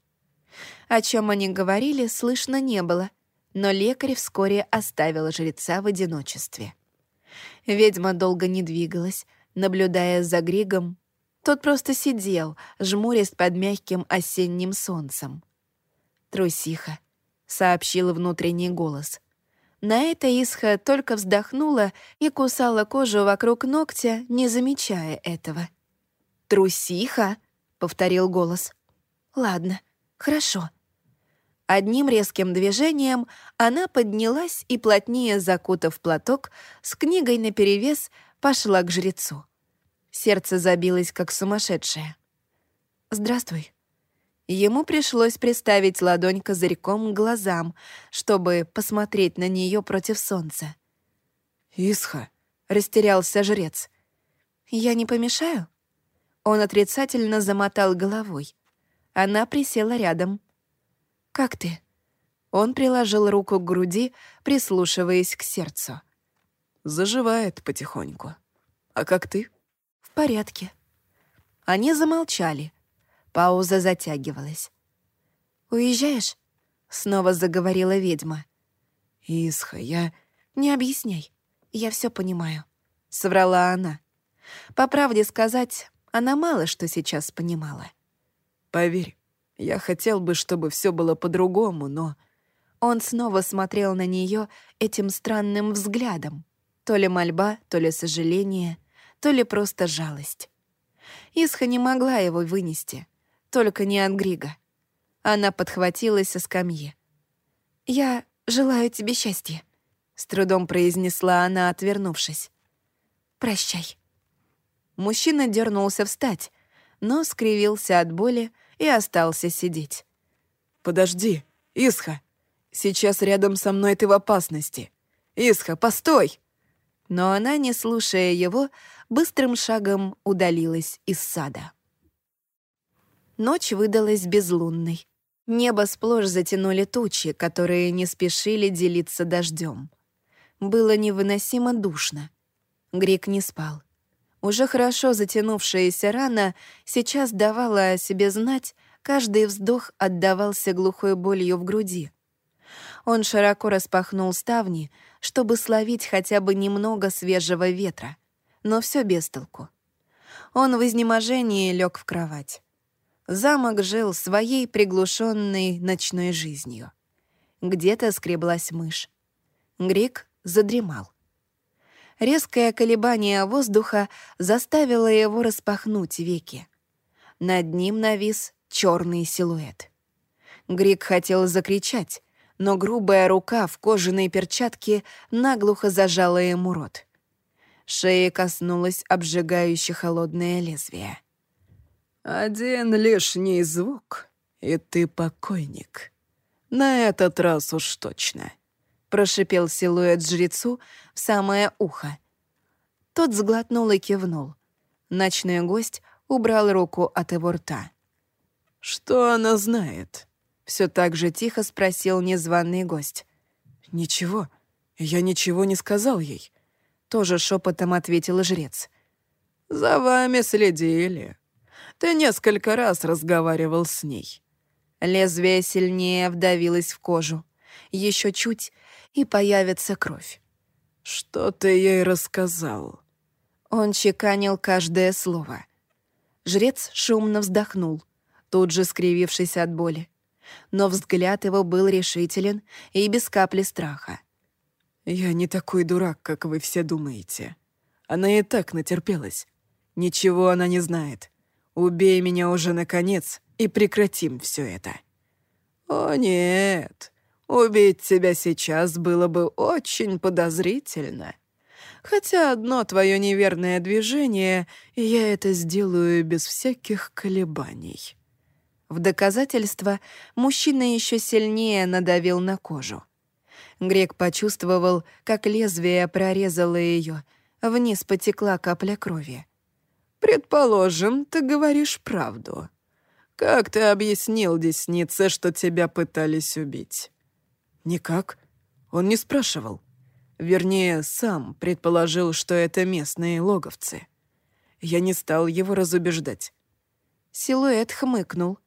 Speaker 1: О чем они говорили, слышно не было — но лекарь вскоре оставил жреца в одиночестве. Ведьма долго не двигалась, наблюдая за Григом. Тот просто сидел, жмурясь под мягким осенним солнцем. «Трусиха», — сообщил внутренний голос. На это Исха только вздохнула и кусала кожу вокруг ногтя, не замечая этого. «Трусиха?» — повторил голос. «Ладно, хорошо», Одним резким движением она поднялась и, плотнее закутав платок, с книгой наперевес пошла к жрецу. Сердце забилось, как сумасшедшее. «Здравствуй». Ему пришлось приставить ладонь козырьком к глазам, чтобы посмотреть на нее против солнца.
Speaker 2: «Исха», —
Speaker 1: растерялся жрец. «Я не помешаю?» Он отрицательно замотал головой. Она присела рядом — «Как ты?» Он приложил руку к груди, прислушиваясь к сердцу.
Speaker 2: «Заживает потихоньку. А как ты?»
Speaker 1: «В порядке». Они замолчали. Пауза затягивалась. «Уезжаешь?» — снова заговорила ведьма.
Speaker 2: «Исха, я...»
Speaker 1: «Не объясняй. Я все понимаю», — соврала она. По правде сказать, она мало что сейчас понимала.
Speaker 2: «Поверь, я хотел бы, чтобы все было по-другому, но...»
Speaker 1: Он снова смотрел на нее этим странным взглядом. То ли мольба, то ли сожаление, то ли просто жалость. Исха не могла его вынести, только не от Грига. Она подхватилась со скамьи. «Я желаю тебе счастья», — с трудом произнесла она, отвернувшись. «Прощай». Мужчина дернулся встать, но скривился от боли и остался сидеть.
Speaker 2: «Подожди, Исха! Сейчас рядом со мной ты в опасности! Исха, постой!»
Speaker 1: Но она, не слушая его, быстрым шагом удалилась из сада. Ночь выдалась безлунной. Небо сплошь затянули тучи, которые не спешили делиться дождем. Было невыносимо душно. Грек не спал. Уже хорошо затянувшаяся рана сейчас давала о себе знать, каждый вздох отдавался глухой болью в груди. Он широко распахнул ставни, чтобы словить хотя бы немного свежего ветра, но все без толку. Он в изнеможении лег в кровать. Замок жил своей приглушенной ночной жизнью. Где-то скреблась мышь. Грик задремал. Резкое колебание воздуха заставило его распахнуть веки. Над ним навис черный силуэт. Грик хотел закричать, но грубая рука в кожаной перчатке наглухо зажала ему рот. Шея коснулась обжигающе холодное лезвие.
Speaker 2: «Один лишний звук, и ты покойник. На этот раз уж точно» прошипел силуэт жрецу в самое ухо.
Speaker 1: Тот сглотнул и кивнул. Ночной гость убрал руку от его рта.
Speaker 2: «Что она знает?» — все так же тихо спросил незваный гость.
Speaker 1: «Ничего, я ничего не сказал ей», — тоже шепотом ответил жрец.
Speaker 2: «За вами следили. Ты несколько раз разговаривал с ней».
Speaker 1: Лезвие сильнее вдавилось в кожу. Еще чуть, и появится кровь.
Speaker 2: «Что ты ей рассказал?»
Speaker 1: Он чеканил каждое слово. Жрец шумно вздохнул, тут же скривившись от боли. Но взгляд его был решителен и без капли страха.
Speaker 2: «Я не такой дурак, как вы все думаете. Она и так натерпелась. Ничего она не знает. Убей меня уже наконец, и прекратим все это». «О нет, убить тебя сейчас было бы очень подозрительно. Хотя одно твое неверное движение, и я это сделаю без всяких колебаний».
Speaker 1: В доказательство мужчина еще сильнее надавил на кожу. Грек почувствовал, как лезвие прорезало ее, вниз потекла капля крови.
Speaker 2: «Предположим, ты говоришь правду. Как ты объяснил деснице, что тебя пытались убить?»
Speaker 1: «Никак.
Speaker 2: Он не спрашивал. Вернее, сам предположил, что это местные логовцы. Я не стал его разубеждать».
Speaker 1: Силуэт хмыкнул.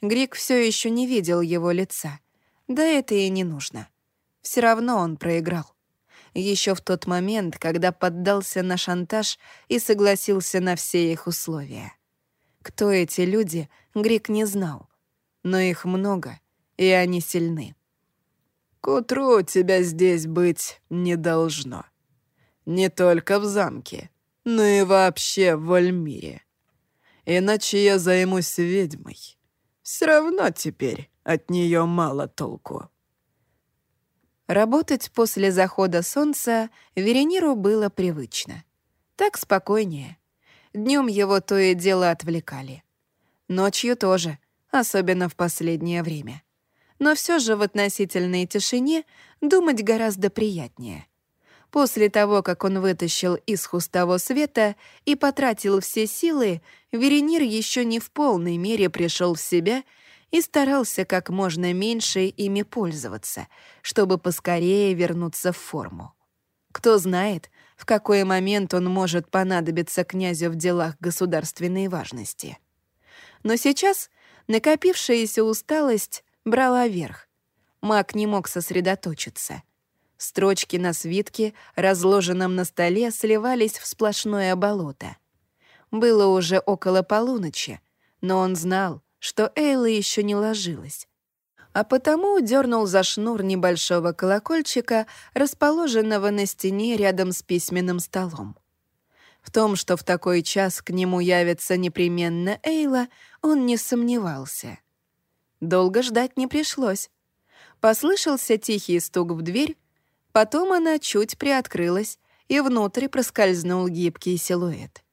Speaker 1: Грик все еще не видел его лица. Да это и не нужно. Все равно он проиграл еще в тот момент, когда поддался на шантаж и согласился на все их условия. Кто эти люди, Грик не знал, но их много, и они сильны.
Speaker 2: «К утру тебя здесь быть не должно. Не только в замке, но и вообще в Альмире. Иначе я займусь ведьмой. Все равно теперь от нее мало толку».
Speaker 1: Работать после захода солнца Верениру было привычно. Так спокойнее. Днем его то и дело отвлекали. Ночью тоже, особенно в последнее время. Но все же в относительной тишине думать гораздо приятнее. После того, как он вытащил из хустого света и потратил все силы, Веренир еще не в полной мере пришел в себя и старался как можно меньше ими пользоваться, чтобы поскорее вернуться в форму. Кто знает, в какой момент он может понадобиться князю в делах государственной важности. Но сейчас накопившаяся усталость брала верх. Маг не мог сосредоточиться. Строчки на свитке, разложенном на столе, сливались в сплошное болото. Было уже около полуночи, но он знал, что Эйла еще не ложилась, а потому дернул за шнур небольшого колокольчика, расположенного на стене рядом с письменным столом. В том, что в такой час к нему явится непременно Эйла, он не сомневался. Долго ждать не пришлось. Послышался тихий стук в дверь, потом она чуть приоткрылась, и внутрь проскользнул гибкий силуэт.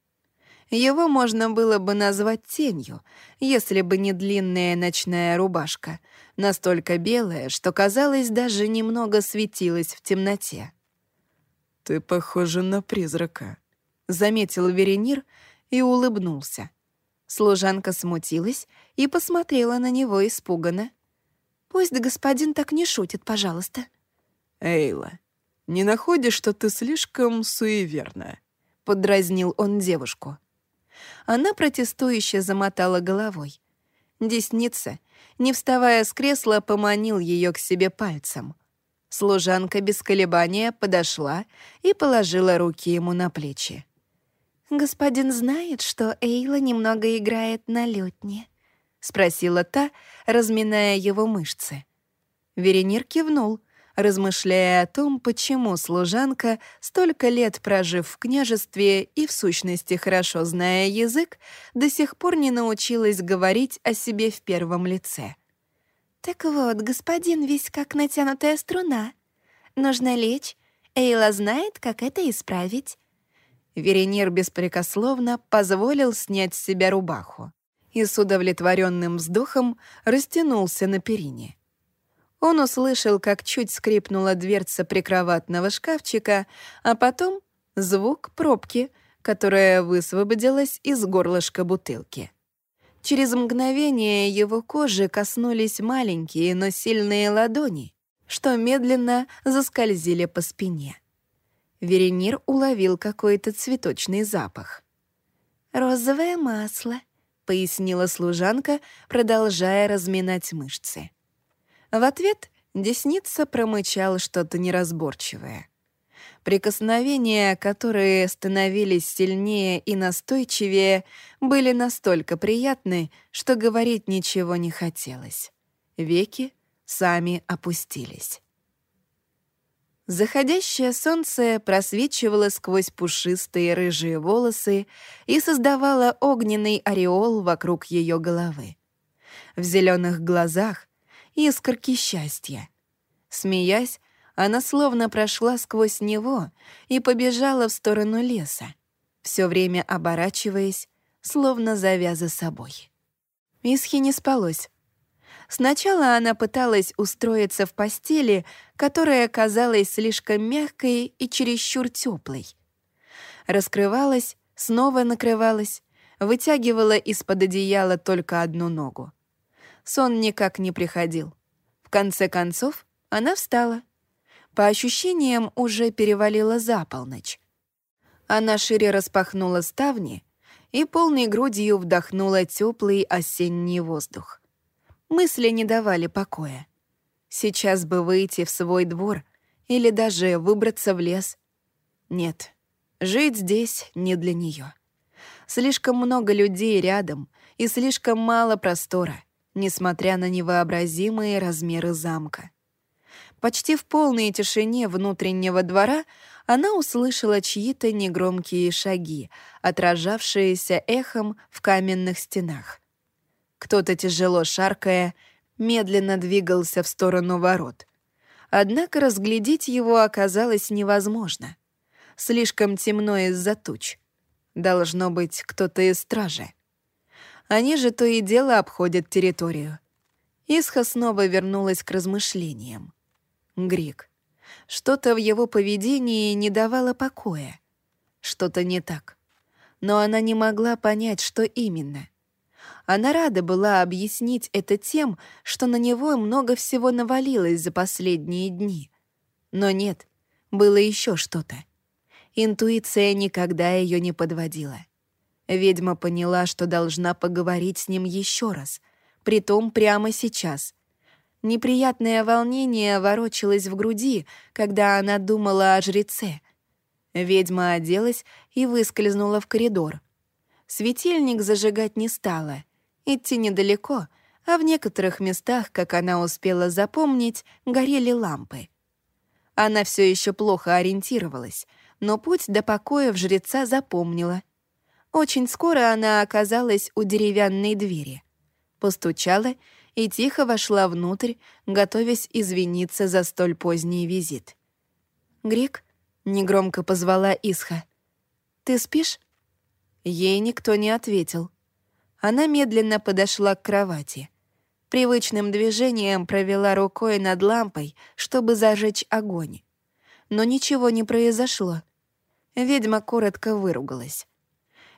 Speaker 1: Его можно было бы назвать тенью, если бы не длинная ночная рубашка, настолько белая, что, казалось, даже немного светилась в темноте.
Speaker 2: «Ты похожа на призрака», —
Speaker 1: заметил Веренир и улыбнулся. Служанка смутилась и посмотрела на него испуганно. «Пусть господин так не шутит, пожалуйста».
Speaker 2: «Эйла, не находишь, что ты слишком суеверна?» — подразнил он девушку.
Speaker 1: Она протестующе замотала головой. Десница, не вставая с кресла, поманил ее к себе пальцем. Служанка без колебания подошла и положила руки ему на плечи. «Господин знает, что Эйла немного играет на лютне?» — спросила та, разминая его мышцы. Веренир кивнул, размышляя о том, почему служанка, столько лет прожив в княжестве и в сущности хорошо зная язык, до сих пор не научилась говорить о себе в первом лице. «Так вот, господин весь как натянутая струна. Нужно лечь. Эйла знает, как это исправить». Веренир беспрекословно позволил снять с себя рубаху и с удовлетворенным вздохом растянулся на перине. Он услышал, как чуть скрипнула дверца прикроватного шкафчика, а потом Звук пробки, которая высвободилась из горлышка бутылки. Через мгновение его кожи коснулись маленькие, но сильные ладони, что медленно заскользили по спине. Веренир уловил какой-то цветочный запах. «Розовое масло», — пояснила служанка, продолжая разминать мышцы. В ответ десница промычал что-то неразборчивое. Прикосновения, которые становились сильнее и настойчивее, были настолько приятны, что говорить ничего не хотелось. Веки сами опустились. Заходящее солнце просвечивало сквозь пушистые рыжие волосы и создавало огненный ореол вокруг ее головы. В зеленых глазах искорки счастья. Смеясь, она словно прошла сквозь него и побежала в сторону леса, все время оборачиваясь, словно зовя за собой. Исхи не спалось. Сначала она пыталась устроиться в постели, которая казалась слишком мягкой и чересчур теплой. Раскрывалась, снова накрывалась, вытягивала из-под одеяла только одну ногу. Сон никак не приходил. В конце концов, она встала. По ощущениям, уже перевалила за полночь. Она шире распахнула ставни и полной грудью вдохнула теплый осенний воздух. Мысли не давали покоя. Сейчас бы выйти в свой двор или даже выбраться в лес. Нет, жить здесь не для нее. Слишком много людей рядом и слишком мало простора, несмотря на невообразимые размеры замка. Почти в полной тишине внутреннего двора она услышала чьи-то негромкие шаги, отражавшиеся эхом в каменных стенах. Кто-то, тяжело шаркая, медленно двигался в сторону ворот. Однако разглядеть его оказалось невозможно. Слишком темно из-за туч. Должно быть кто-то из стражи. Они же то и дело обходят территорию. Исха снова вернулась к размышлениям. Грик. Что-то в его поведении не давало покоя. Что-то не так. Но она не могла понять, что именно — она рада была объяснить это тем, что на него много всего навалилось за последние дни. Но нет, было еще что-то. Интуиция никогда ее не подводила. Ведьма поняла, что должна поговорить с ним еще раз, притом прямо сейчас. Неприятное волнение ворочалось в груди, когда она думала о жреце. Ведьма оделась и выскользнула в коридор. Светильник зажигать не стала — Идти недалеко, а в некоторых местах, как она успела запомнить, горели лампы. Она все еще плохо ориентировалась, но путь до покоя в жреца запомнила. Очень скоро она оказалась у деревянной двери. Постучала и тихо вошла внутрь, готовясь извиниться за столь поздний визит. «Грик?» — негромко позвала Исха. «Ты спишь?» Ей никто не ответил. Она медленно подошла к кровати. Привычным движением провела рукой над лампой, чтобы зажечь огонь. Но ничего не произошло. Ведьма коротко выругалась.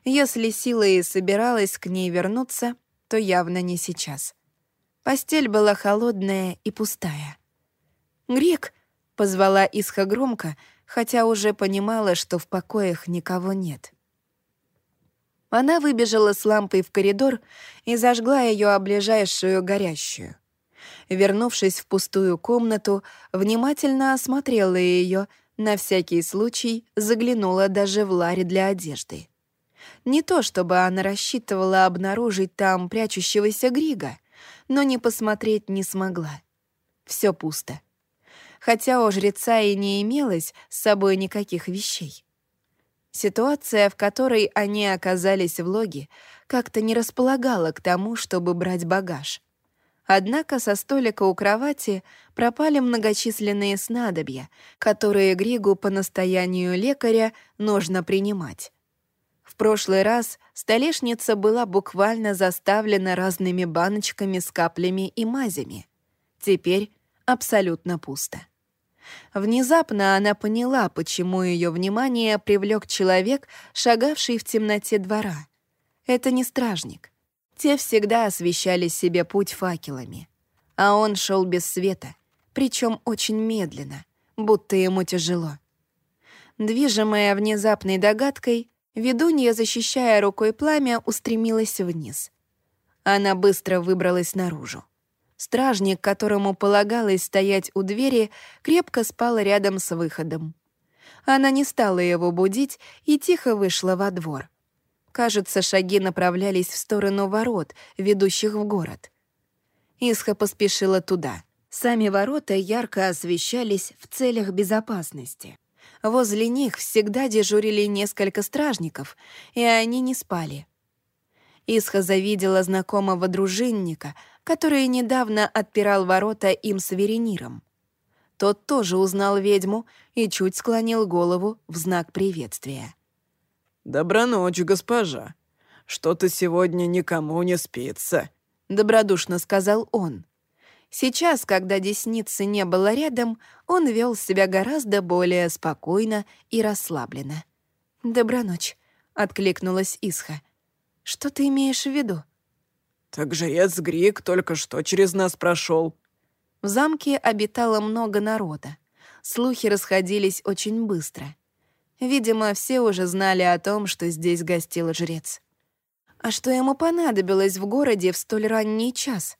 Speaker 1: Если сила и собиралась к ней вернуться, то явно не сейчас. Постель была холодная и пустая. «Грек!» — позвала Исха громко, хотя уже понимала, что в покоях никого нет. Она выбежала с лампой в коридор и зажгла ее о ближайшую горящую. Вернувшись в пустую комнату, внимательно осмотрела ее, на всякий случай заглянула даже в ларе для одежды. Не то чтобы она рассчитывала обнаружить там прячущегося Грига, но не посмотреть не смогла. Все пусто. Хотя у жреца и не имелось с собой никаких вещей. Ситуация, в которой они оказались в логе, как-то не располагала к тому, чтобы брать багаж. Однако со столика у кровати пропали многочисленные снадобья, которые Григу по настоянию лекаря нужно принимать. В прошлый раз столешница была буквально заставлена разными баночками с каплями и мазями. Теперь абсолютно пусто. Внезапно она поняла, почему ее внимание привлек человек, шагавший в темноте двора. Это не стражник. Те всегда освещали себе путь факелами. А он шел без света, причем очень медленно, будто ему тяжело. Движимая внезапной догадкой, ведунья, защищая рукой пламя, устремилась вниз. Она быстро выбралась наружу. Стражник, которому полагалось стоять у двери, крепко спал рядом с выходом. Она не стала его будить и тихо вышла во двор. Кажется, шаги направлялись в сторону ворот, ведущих в город. Исха поспешила туда. Сами ворота ярко освещались в целях безопасности. Возле них всегда дежурили несколько стражников, и они не спали. Исха завидела знакомого дружинника, который недавно отпирал ворота им с Верениром. Тот тоже узнал ведьму и чуть склонил голову в знак приветствия.
Speaker 2: «Доброночь, госпожа. Что-то сегодня никому не спится», —
Speaker 1: добродушно сказал он. Сейчас, когда десницы не было рядом, он вел себя гораздо более спокойно и расслабленно. «Доброночь», — откликнулась Исха. «Что ты имеешь в виду?»
Speaker 2: «Так жрец Грик только что через нас прошел.
Speaker 1: В замке обитало много народа. Слухи расходились очень быстро. Видимо, все уже знали о том, что здесь гостил жрец. А что ему понадобилось в городе в столь ранний час?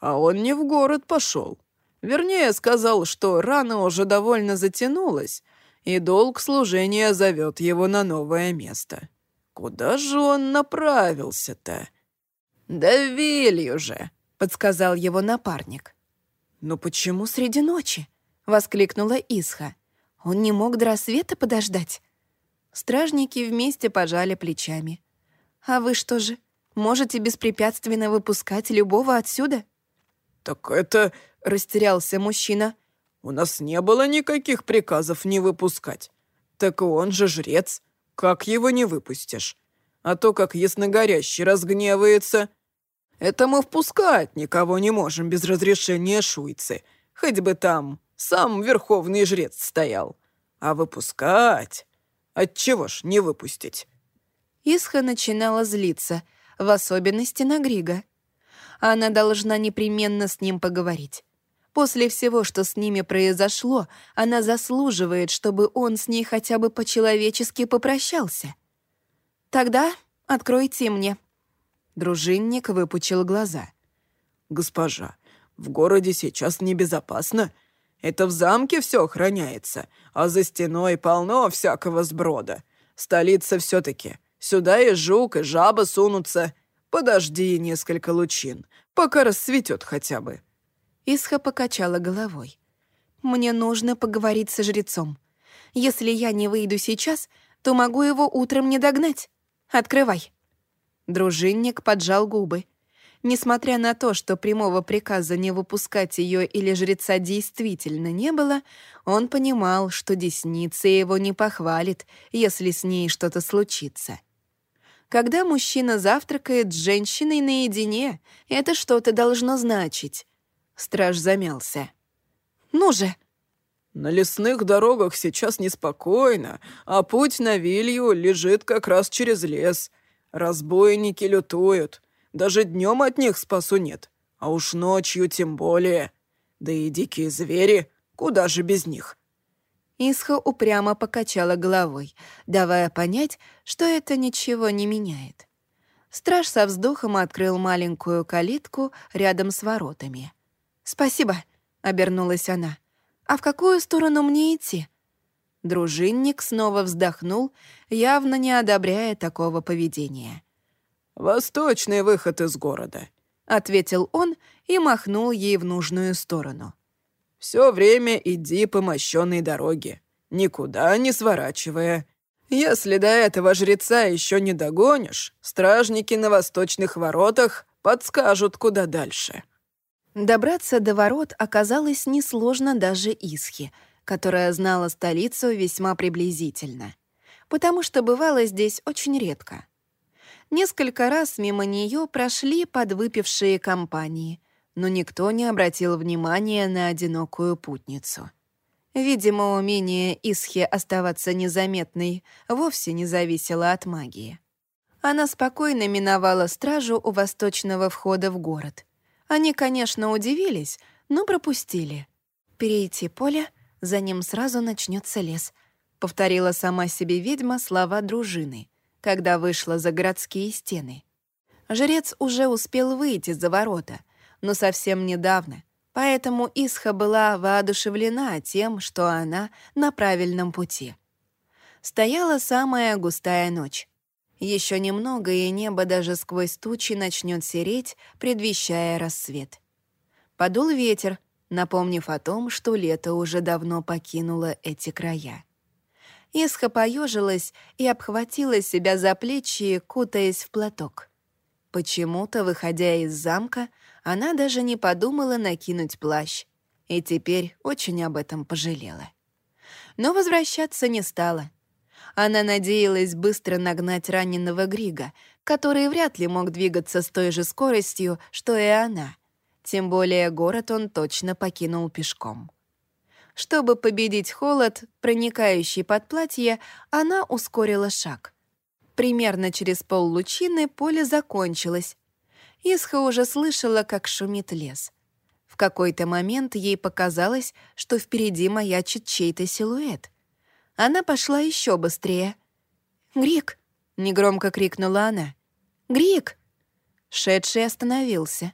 Speaker 2: А он не в город пошел. Вернее, сказал, что рана уже довольно затянулась, и долг служения зовет его на новое место. Куда же он направился-то? «Да Вилью же!» — подсказал его напарник.
Speaker 1: «Но почему среди ночи?» — воскликнула Исха. «Он не мог до рассвета подождать?» Стражники вместе пожали плечами. «А вы что же, можете беспрепятственно выпускать любого отсюда?»
Speaker 2: «Так это...» — растерялся мужчина. «У нас не было никаких приказов не выпускать. Так он же жрец. Как его не выпустишь? А то, как ясногорящий разгневается. Это мы впускать никого не можем без разрешения шуйцы. Хоть бы там сам верховный жрец стоял. А выпускать... Отчего ж не выпустить?»
Speaker 1: Исха начинала злиться, в особенности на Грига. Она должна непременно с ним поговорить. После всего, что с ними произошло, она заслуживает, чтобы он с ней хотя бы по-человечески попрощался. «Тогда откройте мне». Дружинник выпучил глаза.
Speaker 2: «Госпожа, в городе сейчас небезопасно. Это в замке все охраняется, а за стеной полно всякого сброда. Столица все-таки. Сюда и жук, и жаба сунутся. Подожди несколько лучин, пока расцветет хотя бы».
Speaker 1: Исха покачала головой. «Мне нужно поговорить со жрецом. Если я не выйду сейчас, то могу его утром не догнать. Открывай». Дружинник поджал губы. Несмотря на то, что прямого приказа не выпускать ее или жреца действительно не было, он понимал, что десница его не похвалит, если с ней что-то случится. Когда мужчина завтракает с женщиной наедине, это что-то должно значить. Страж замялся. «Ну же!»
Speaker 2: «На лесных дорогах сейчас неспокойно, а путь на Вилью лежит как раз через лес. Разбойники лютуют. Даже днем от них спасу нет, а уж ночью тем более. Да и дикие звери, куда же без них?»
Speaker 1: Исха упрямо покачала головой, давая понять, что это ничего не меняет. Страж со вздохом открыл маленькую калитку рядом с воротами. «Спасибо», — обернулась она. «А в какую сторону мне идти?» Дружинник снова вздохнул, явно не одобряя такого поведения.
Speaker 2: «Восточный выход из города», — ответил он и махнул ей в нужную сторону. «Все время иди по мощенной дороге, никуда не сворачивая. Если до этого жреца еще не догонишь, стражники на восточных воротах подскажут, куда дальше».
Speaker 1: Добраться до ворот оказалось несложно даже Исхе, которая знала столицу весьма приблизительно, потому что бывала здесь очень редко. Несколько раз мимо нее прошли подвыпившие компании, но никто не обратил внимания на одинокую путницу. Видимо, умение Исхи оставаться незаметной вовсе не зависело от магии. Она спокойно миновала стражу у восточного входа в город. Они, конечно, удивились, но пропустили. Перейти поле, за ним сразу начнется лес, повторила сама себе ведьма слова дружины, когда вышла за городские стены. Жрец уже успел выйти за ворота, но совсем недавно — Поэтому Исха была воодушевлена тем, что она на правильном пути. Стояла самая густая ночь. Еще немного, и небо даже сквозь тучи начнет сереть, предвещая рассвет. Подул ветер, напомнив о том, что лето уже давно покинуло эти края. Исха поежилась и обхватила себя за плечи, кутаясь в платок. Почему-то, выходя из замка, она даже не подумала накинуть плащ, и теперь очень об этом пожалела. Но возвращаться не стала. Она надеялась быстро нагнать раненого Грига, который вряд ли мог двигаться с той же скоростью, что и она. Тем более город он точно покинул пешком. Чтобы победить холод, проникающий под платье, она ускорила шаг. Примерно через поллучины поле закончилось, Исха уже слышала, как шумит лес. В какой-то момент ей показалось, что впереди маячит чей-то силуэт. Она пошла еще быстрее. «Грик!» — негромко крикнула она. «Грик!» Шедший остановился.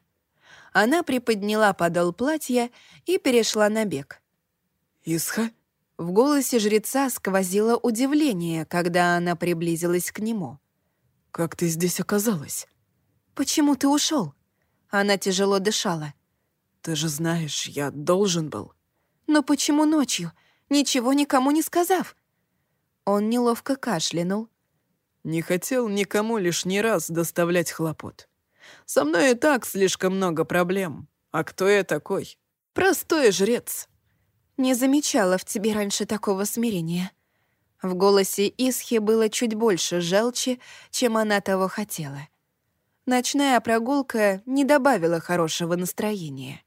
Speaker 1: Она приподняла подол платья и перешла на бег.
Speaker 2: «Исха?»
Speaker 1: В голосе жреца сквозило удивление, когда она приблизилась к нему.
Speaker 2: «Как ты здесь оказалась?»
Speaker 1: «Почему ты ушел? Она тяжело дышала.
Speaker 2: «Ты же знаешь, я должен был».
Speaker 1: «Но почему ночью, ничего никому не сказав?» Он неловко кашлянул.
Speaker 2: «Не хотел никому лишний раз доставлять хлопот. Со мной и так слишком много проблем. А кто я такой? Простой жрец».
Speaker 1: «Не замечала в тебе раньше такого смирения». В голосе Исхи было чуть больше желчи, чем она того хотела. Ночная прогулка не добавила хорошего настроения.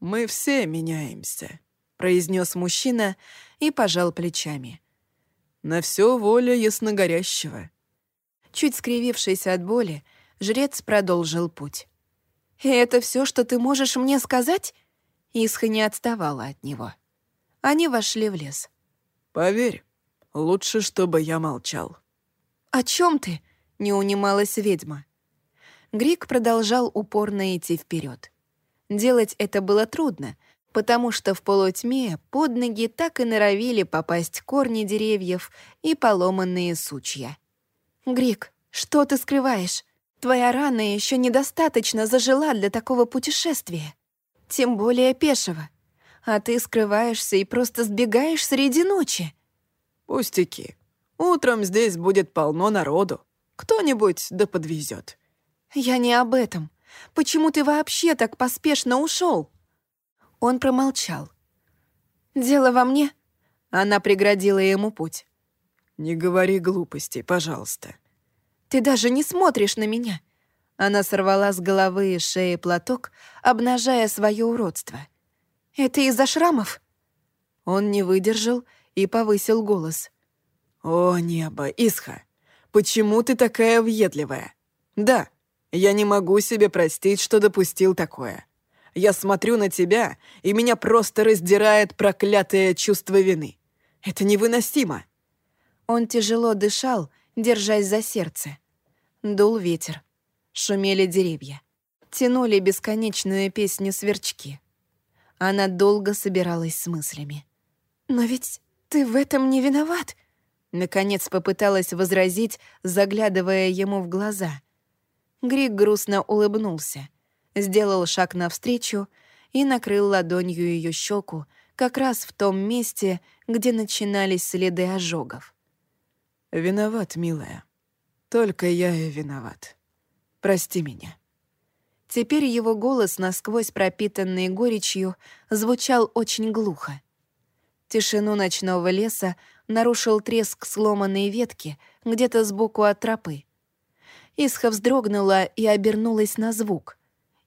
Speaker 2: «Мы все меняемся», — произнес мужчина и пожал плечами. «На все воля ясногорящего».
Speaker 1: Чуть скривившись от боли, жрец продолжил путь. «И это все, что ты можешь мне сказать?» Исха не отставала от него. Они вошли в лес.
Speaker 2: «Поверь, лучше, чтобы я молчал».
Speaker 1: «О чем ты?» — не унималась ведьма. Грик продолжал упорно идти вперед. Делать это было трудно, потому что в полутьме под ноги так и норовили попасть корни деревьев и поломанные сучья. «Грик, что ты скрываешь? Твоя рана еще недостаточно зажила для такого путешествия. Тем более пешего. А ты скрываешься и просто сбегаешь среди ночи».
Speaker 2: «Пустяки. Утром здесь будет полно народу. Кто-нибудь да подвезет.
Speaker 1: «Я не об этом. Почему ты вообще так поспешно ушел? Он промолчал. «Дело во мне?» Она преградила ему путь.
Speaker 2: «Не говори глупостей, пожалуйста».
Speaker 1: «Ты даже не смотришь на меня». Она сорвала с головы и шеи платок, обнажая свое уродство. «Это из-за шрамов?» Он не выдержал и повысил голос.
Speaker 2: «О, небо, Исха, почему ты такая въедливая? Да, я не могу себе простить, что допустил такое. Я смотрю на тебя, и меня просто раздирает проклятое чувство вины. Это невыносимо».
Speaker 1: Он тяжело дышал, держась за сердце. Дул ветер. Шумели деревья. Тянули бесконечную песню сверчки. Она долго собиралась с мыслями. «Но ведь ты в этом не виноват!» Наконец попыталась возразить, заглядывая ему в глаза — Грик грустно улыбнулся, сделал шаг навстречу и накрыл ладонью ее щеку как раз в том месте, где начинались следы ожогов.
Speaker 2: «Виноват, милая. Только я и виноват. Прости меня».
Speaker 1: Теперь его голос, насквозь пропитанный горечью, звучал очень глухо. Тишину ночного леса нарушил треск сломанной ветки где-то сбоку от тропы. Исха вздрогнула и обернулась на звук.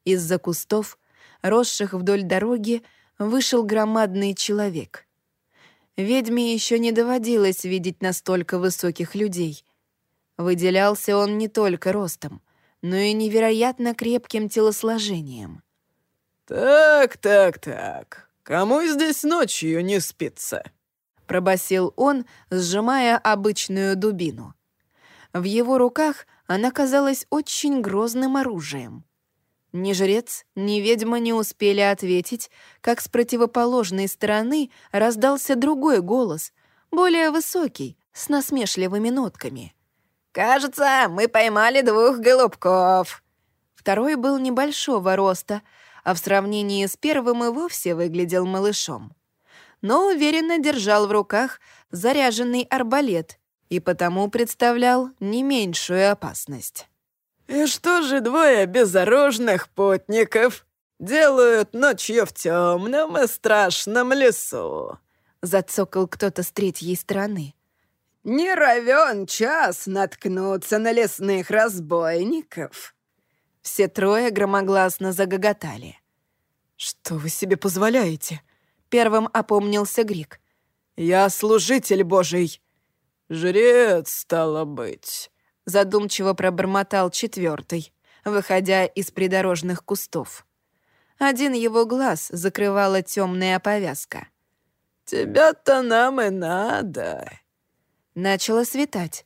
Speaker 1: Из-за кустов, росших вдоль дороги, вышел громадный человек. Ведьме еще не доводилось видеть настолько высоких людей. Выделялся он не только ростом, но и невероятно крепким телосложением.
Speaker 2: «Так, так, так. Кому здесь ночью не спится?»
Speaker 1: — пробасил он, сжимая обычную дубину. В его руках она казалась очень грозным оружием. Ни жрец, ни ведьма не успели ответить, как с противоположной стороны раздался другой голос, более высокий, с насмешливыми нотками. «Кажется, мы поймали двух голубков!» Второй был небольшого роста, а в сравнении с первым и вовсе выглядел малышом. Но уверенно держал в руках заряженный арбалет и потому представлял не меньшую опасность.
Speaker 2: «И что же двое безоружных путников делают ночью в темном и страшном лесу?»
Speaker 1: Зацокал кто-то с третьей стороны.
Speaker 2: «Не равен час наткнуться на лесных разбойников!»
Speaker 1: Все трое громогласно загоготали.
Speaker 2: «Что вы себе позволяете?»
Speaker 1: Первым опомнился Грик.
Speaker 2: «Я служитель Божий!» «Жрец, стало быть!»
Speaker 1: Задумчиво пробормотал четвертый, выходя из придорожных кустов. Один его глаз закрывала темная повязка.
Speaker 2: «Тебя-то нам и надо!»
Speaker 1: Начало светать.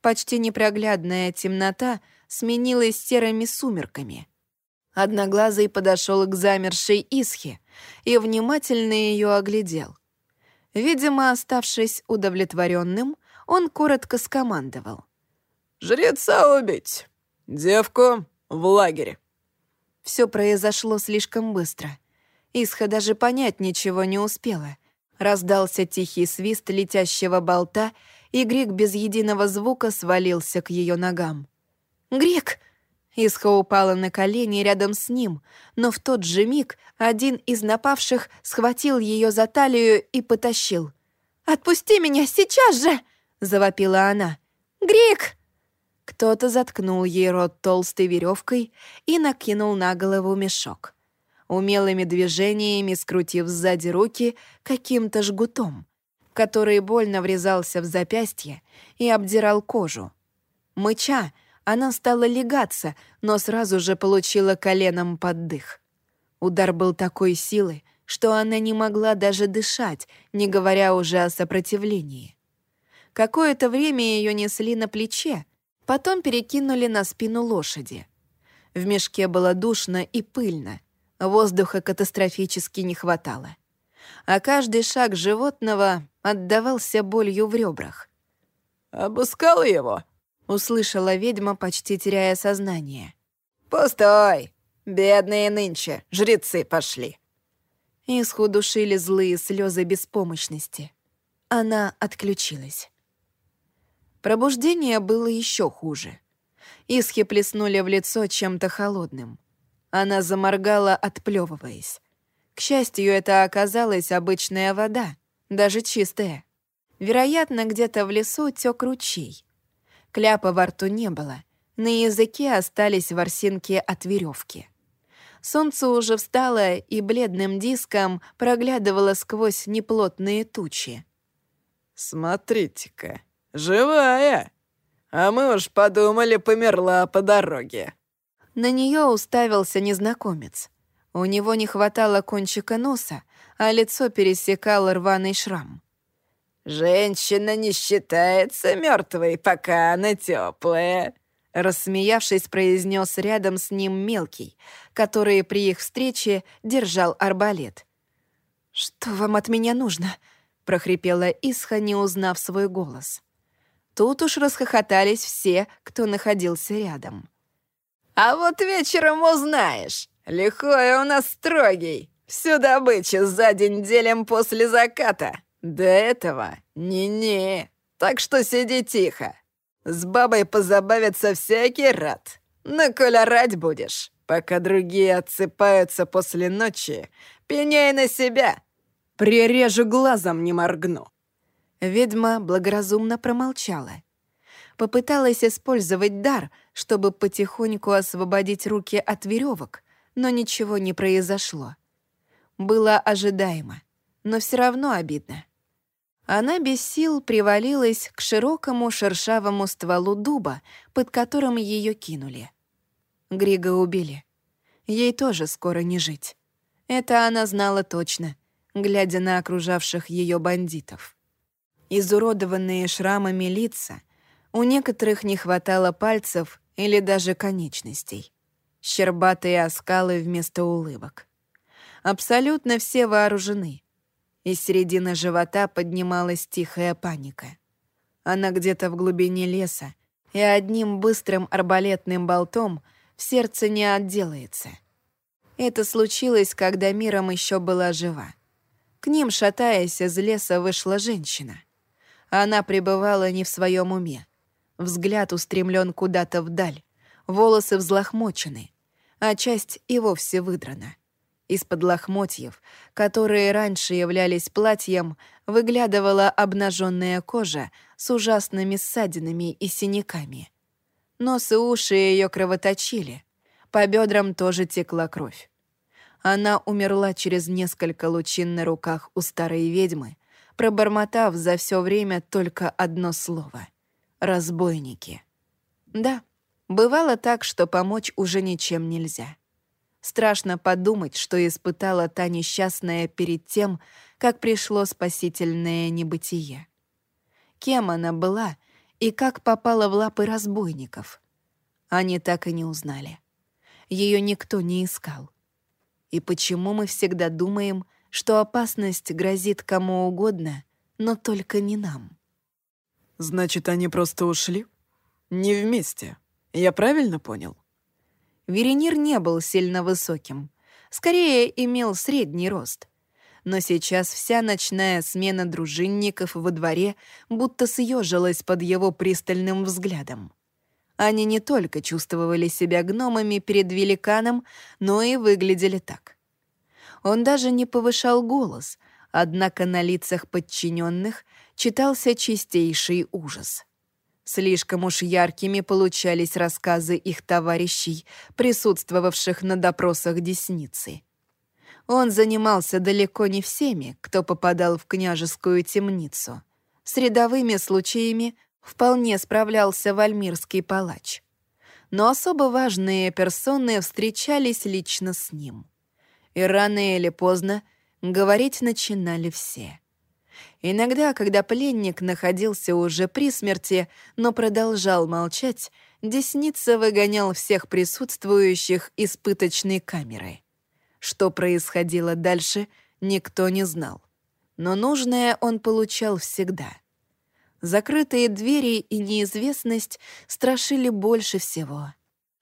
Speaker 1: Почти непроглядная темнота сменилась серыми сумерками. Одноглазый подошел к замершей Исхе и внимательно ее оглядел. Видимо, оставшись удовлетворенным, он коротко скомандовал.
Speaker 2: Жреца убить. Девку в лагере».
Speaker 1: Все произошло слишком быстро. Исха даже понять ничего не успела. Раздался тихий свист летящего болта, и Грик без единого звука свалился к ее ногам. «Грик!» Исха упала на колени рядом с ним, но в тот же миг один из напавших схватил ее за талию и потащил. «Отпусти меня сейчас же!» — завопила она. «Грик!» Кто-то заткнул ей рот толстой веревкой и накинул на голову мешок. Умелыми движениями скрутив сзади руки каким-то жгутом, который больно врезался в запястье и обдирал кожу. Мыча, она стала легаться, но сразу же получила коленом под дых. Удар был такой силы, что она не могла даже дышать, не говоря уже о сопротивлении. Какое-то время ее несли на плече, Потом перекинули на спину лошади. В мешке было душно и пыльно, воздуха катастрофически не хватало. А каждый шаг животного отдавался болью в ребрах.
Speaker 2: «Обыскал его?»
Speaker 1: — услышала ведьма, почти теряя сознание.
Speaker 2: «Пустой! Бедные нынче, жрецы пошли!»
Speaker 1: Исху шили злые слезы беспомощности. Она отключилась. Пробуждение было еще хуже. Исхи плеснули в лицо чем-то холодным. Она заморгала, отплевываясь. К счастью, это оказалась обычная вода, даже чистая. Вероятно, где-то в лесу тек ручей. Кляпа во рту не было. На языке остались ворсинки от веревки. Солнце уже встало и бледным диском проглядывало сквозь неплотные тучи.
Speaker 2: «Смотрите-ка», «Живая! А мы уж подумали, померла по дороге».
Speaker 1: На нее уставился незнакомец. У него не хватало кончика носа, а лицо пересекал рваный шрам.
Speaker 2: «Женщина не считается мертвой, пока она теплая»,
Speaker 1: рассмеявшись, произнес рядом с ним мелкий, который при их встрече держал арбалет. «Что вам от меня нужно?» — прохрипела Исха, не узнав свой голос. Тут уж расхохотались все, кто находился рядом.
Speaker 2: «А вот вечером узнаешь. Лихой у нас строгий. Всю добычу за день делим после заката. До этого не-не. Так что сиди тихо. С бабой позабавиться всякий рад. Но коль орать будешь, пока другие отсыпаются после ночи, пеняй на себя. Прирежу глазом не моргну.
Speaker 1: Ведьма благоразумно промолчала. Попыталась использовать дар, чтобы потихоньку освободить руки от веревок, но ничего не произошло. Было ожидаемо, но все равно обидно. Она без сил привалилась к широкому шершавому стволу дуба, под которым ее кинули. Грига убили. Ей тоже скоро не жить. Это она знала точно, глядя на окружавших ее бандитов. Изуродованные шрамами лица, у некоторых не хватало пальцев или даже конечностей. Щербатые оскалы вместо улыбок. Абсолютно все вооружены. Из середины живота поднималась тихая паника. Она где-то в глубине леса, и одним быстрым арбалетным болтом в сердце не отделается. Это случилось, когда миром еще была жива. К ним, шатаясь из леса, вышла женщина. Она пребывала не в своем уме. Взгляд устремлен куда-то вдаль, волосы взлохмочены, а часть и вовсе выдрана. Из-под лохмотьев, которые раньше являлись платьем, выглядывала обнаженная кожа с ужасными ссадинами и синяками. Нос и уши ее кровоточили, по бедрам тоже текла кровь. Она умерла через несколько лучин на руках у старой ведьмы, пробормотав за все время только одно слово — «разбойники». Да, бывало так, что помочь уже ничем нельзя. Страшно подумать, что испытала та несчастная перед тем, как пришло спасительное небытие. Кем она была и как попала в лапы разбойников? Они так и не узнали. Ее никто не искал. И почему мы всегда думаем, что опасность грозит кому угодно, но только не нам?
Speaker 2: Значит, они просто ушли? Не вместе. Я правильно понял?
Speaker 1: Веренир не был сильно высоким. Скорее, имел средний рост. Но сейчас вся ночная смена дружинников во дворе будто съежилась под его пристальным взглядом. Они не только чувствовали себя гномами перед великаном, но и выглядели так. Он даже не повышал голос, однако на лицах подчиненных читался чистейший ужас. Слишком уж яркими получались рассказы их товарищей, присутствовавших на допросах Десницы. Он занимался далеко не всеми, кто попадал в княжескую темницу. С рядовыми случаями вполне справлялся вальмирский палач. Но особо важные персоны встречались лично с ним. И рано или поздно говорить начинали все — Иногда, когда пленник находился уже при смерти, но продолжал молчать, Десница выгонял всех присутствующих из пыточной камеры. Что происходило дальше, никто не знал. Но нужное он получал всегда. Закрытые двери и неизвестность страшили больше всего.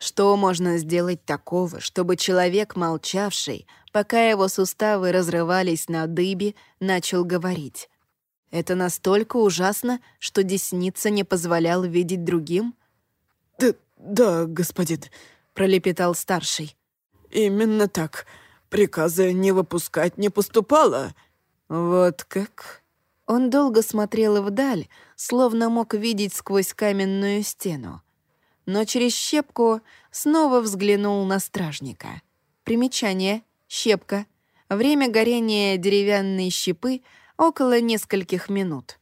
Speaker 1: Что можно сделать такого, чтобы человек, молчавший, пока его суставы разрывались на дыбе, начал говорить? Это настолько ужасно, что десница не позволял видеть другим?
Speaker 2: «Да, да, господин», — пролепетал старший. «Именно так. Приказа не выпускать не поступало».
Speaker 1: «Вот как?» Он долго смотрел вдаль, словно мог видеть сквозь каменную стену. Но через щепку снова взглянул на стражника. Примечание. Щепка. Время горения деревянной щепы — около нескольких минут.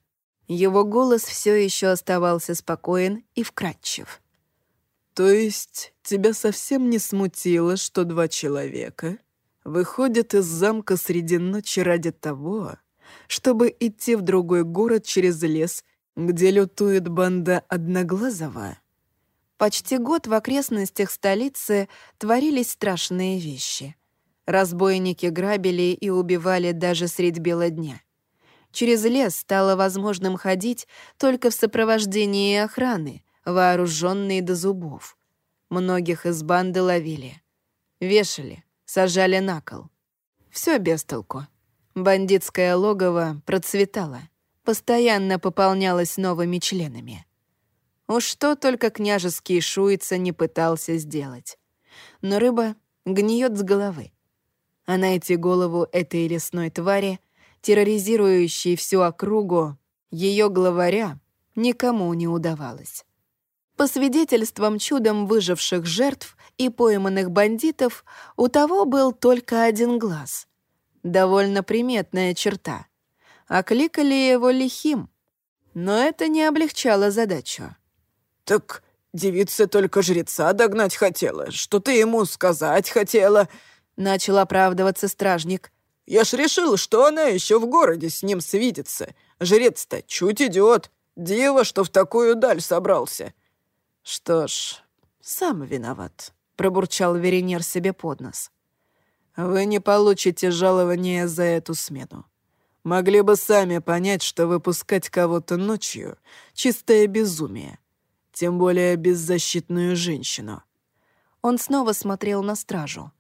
Speaker 1: Его голос все еще оставался спокоен и вкрадчив.
Speaker 2: «То есть тебя совсем не смутило, что два человека выходят из замка среди ночи ради того, чтобы идти в другой город через лес, где лютует банда Одноглазого?»
Speaker 1: Почти год в окрестностях столицы творились страшные вещи. Разбойники грабили и убивали даже средь бела дня — Через лес стало возможным ходить только в сопровождении охраны, вооруженные до зубов. Многих из банды ловили. Вешали, сажали на кол. Все без толку. Бандитское логово процветало, постоянно пополнялось новыми членами. Уж что только княжеский шуица не пытался сделать. Но рыба гниет с головы. А найти голову этой лесной твари — терроризирующей всю округу, ее главаря никому не удавалось. По свидетельствам чудом выживших жертв и пойманных бандитов, у того был только один глаз. Довольно приметная черта. а кликали его лихим. Но это не облегчало задачу.
Speaker 2: «Так девица только жреца догнать хотела. Что ты ему сказать хотела?»
Speaker 1: Начал оправдываться стражник.
Speaker 2: «Я ж решил, что она еще в городе с ним свидится. Жрец-то чуть идет. Диво, что в такую даль собрался». «Что ж, сам виноват», — пробурчал Веренер себе под нос. «Вы не получите жалования за эту смену. Могли бы сами понять, что выпускать кого-то ночью — чистое безумие. Тем более беззащитную женщину».
Speaker 1: Он снова смотрел на стражу.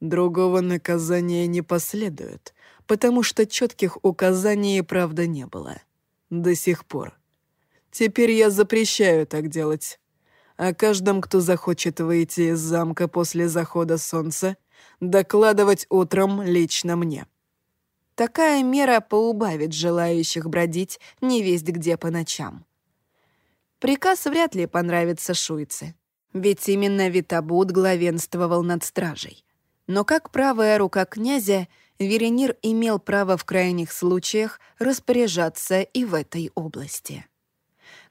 Speaker 2: Другого наказания не последует, потому что четких указаний и правда не было. До сих пор. Теперь я запрещаю так делать. О каждом, кто захочет выйти из замка после захода солнца, докладывать утром лично мне.
Speaker 1: Такая мера поубавит желающих бродить невесть где по ночам. Приказ вряд ли понравится шуйце, ведь именно Витабут главенствовал над стражей. Но как правая рука князя, Веренир имел право в крайних случаях распоряжаться и в этой области.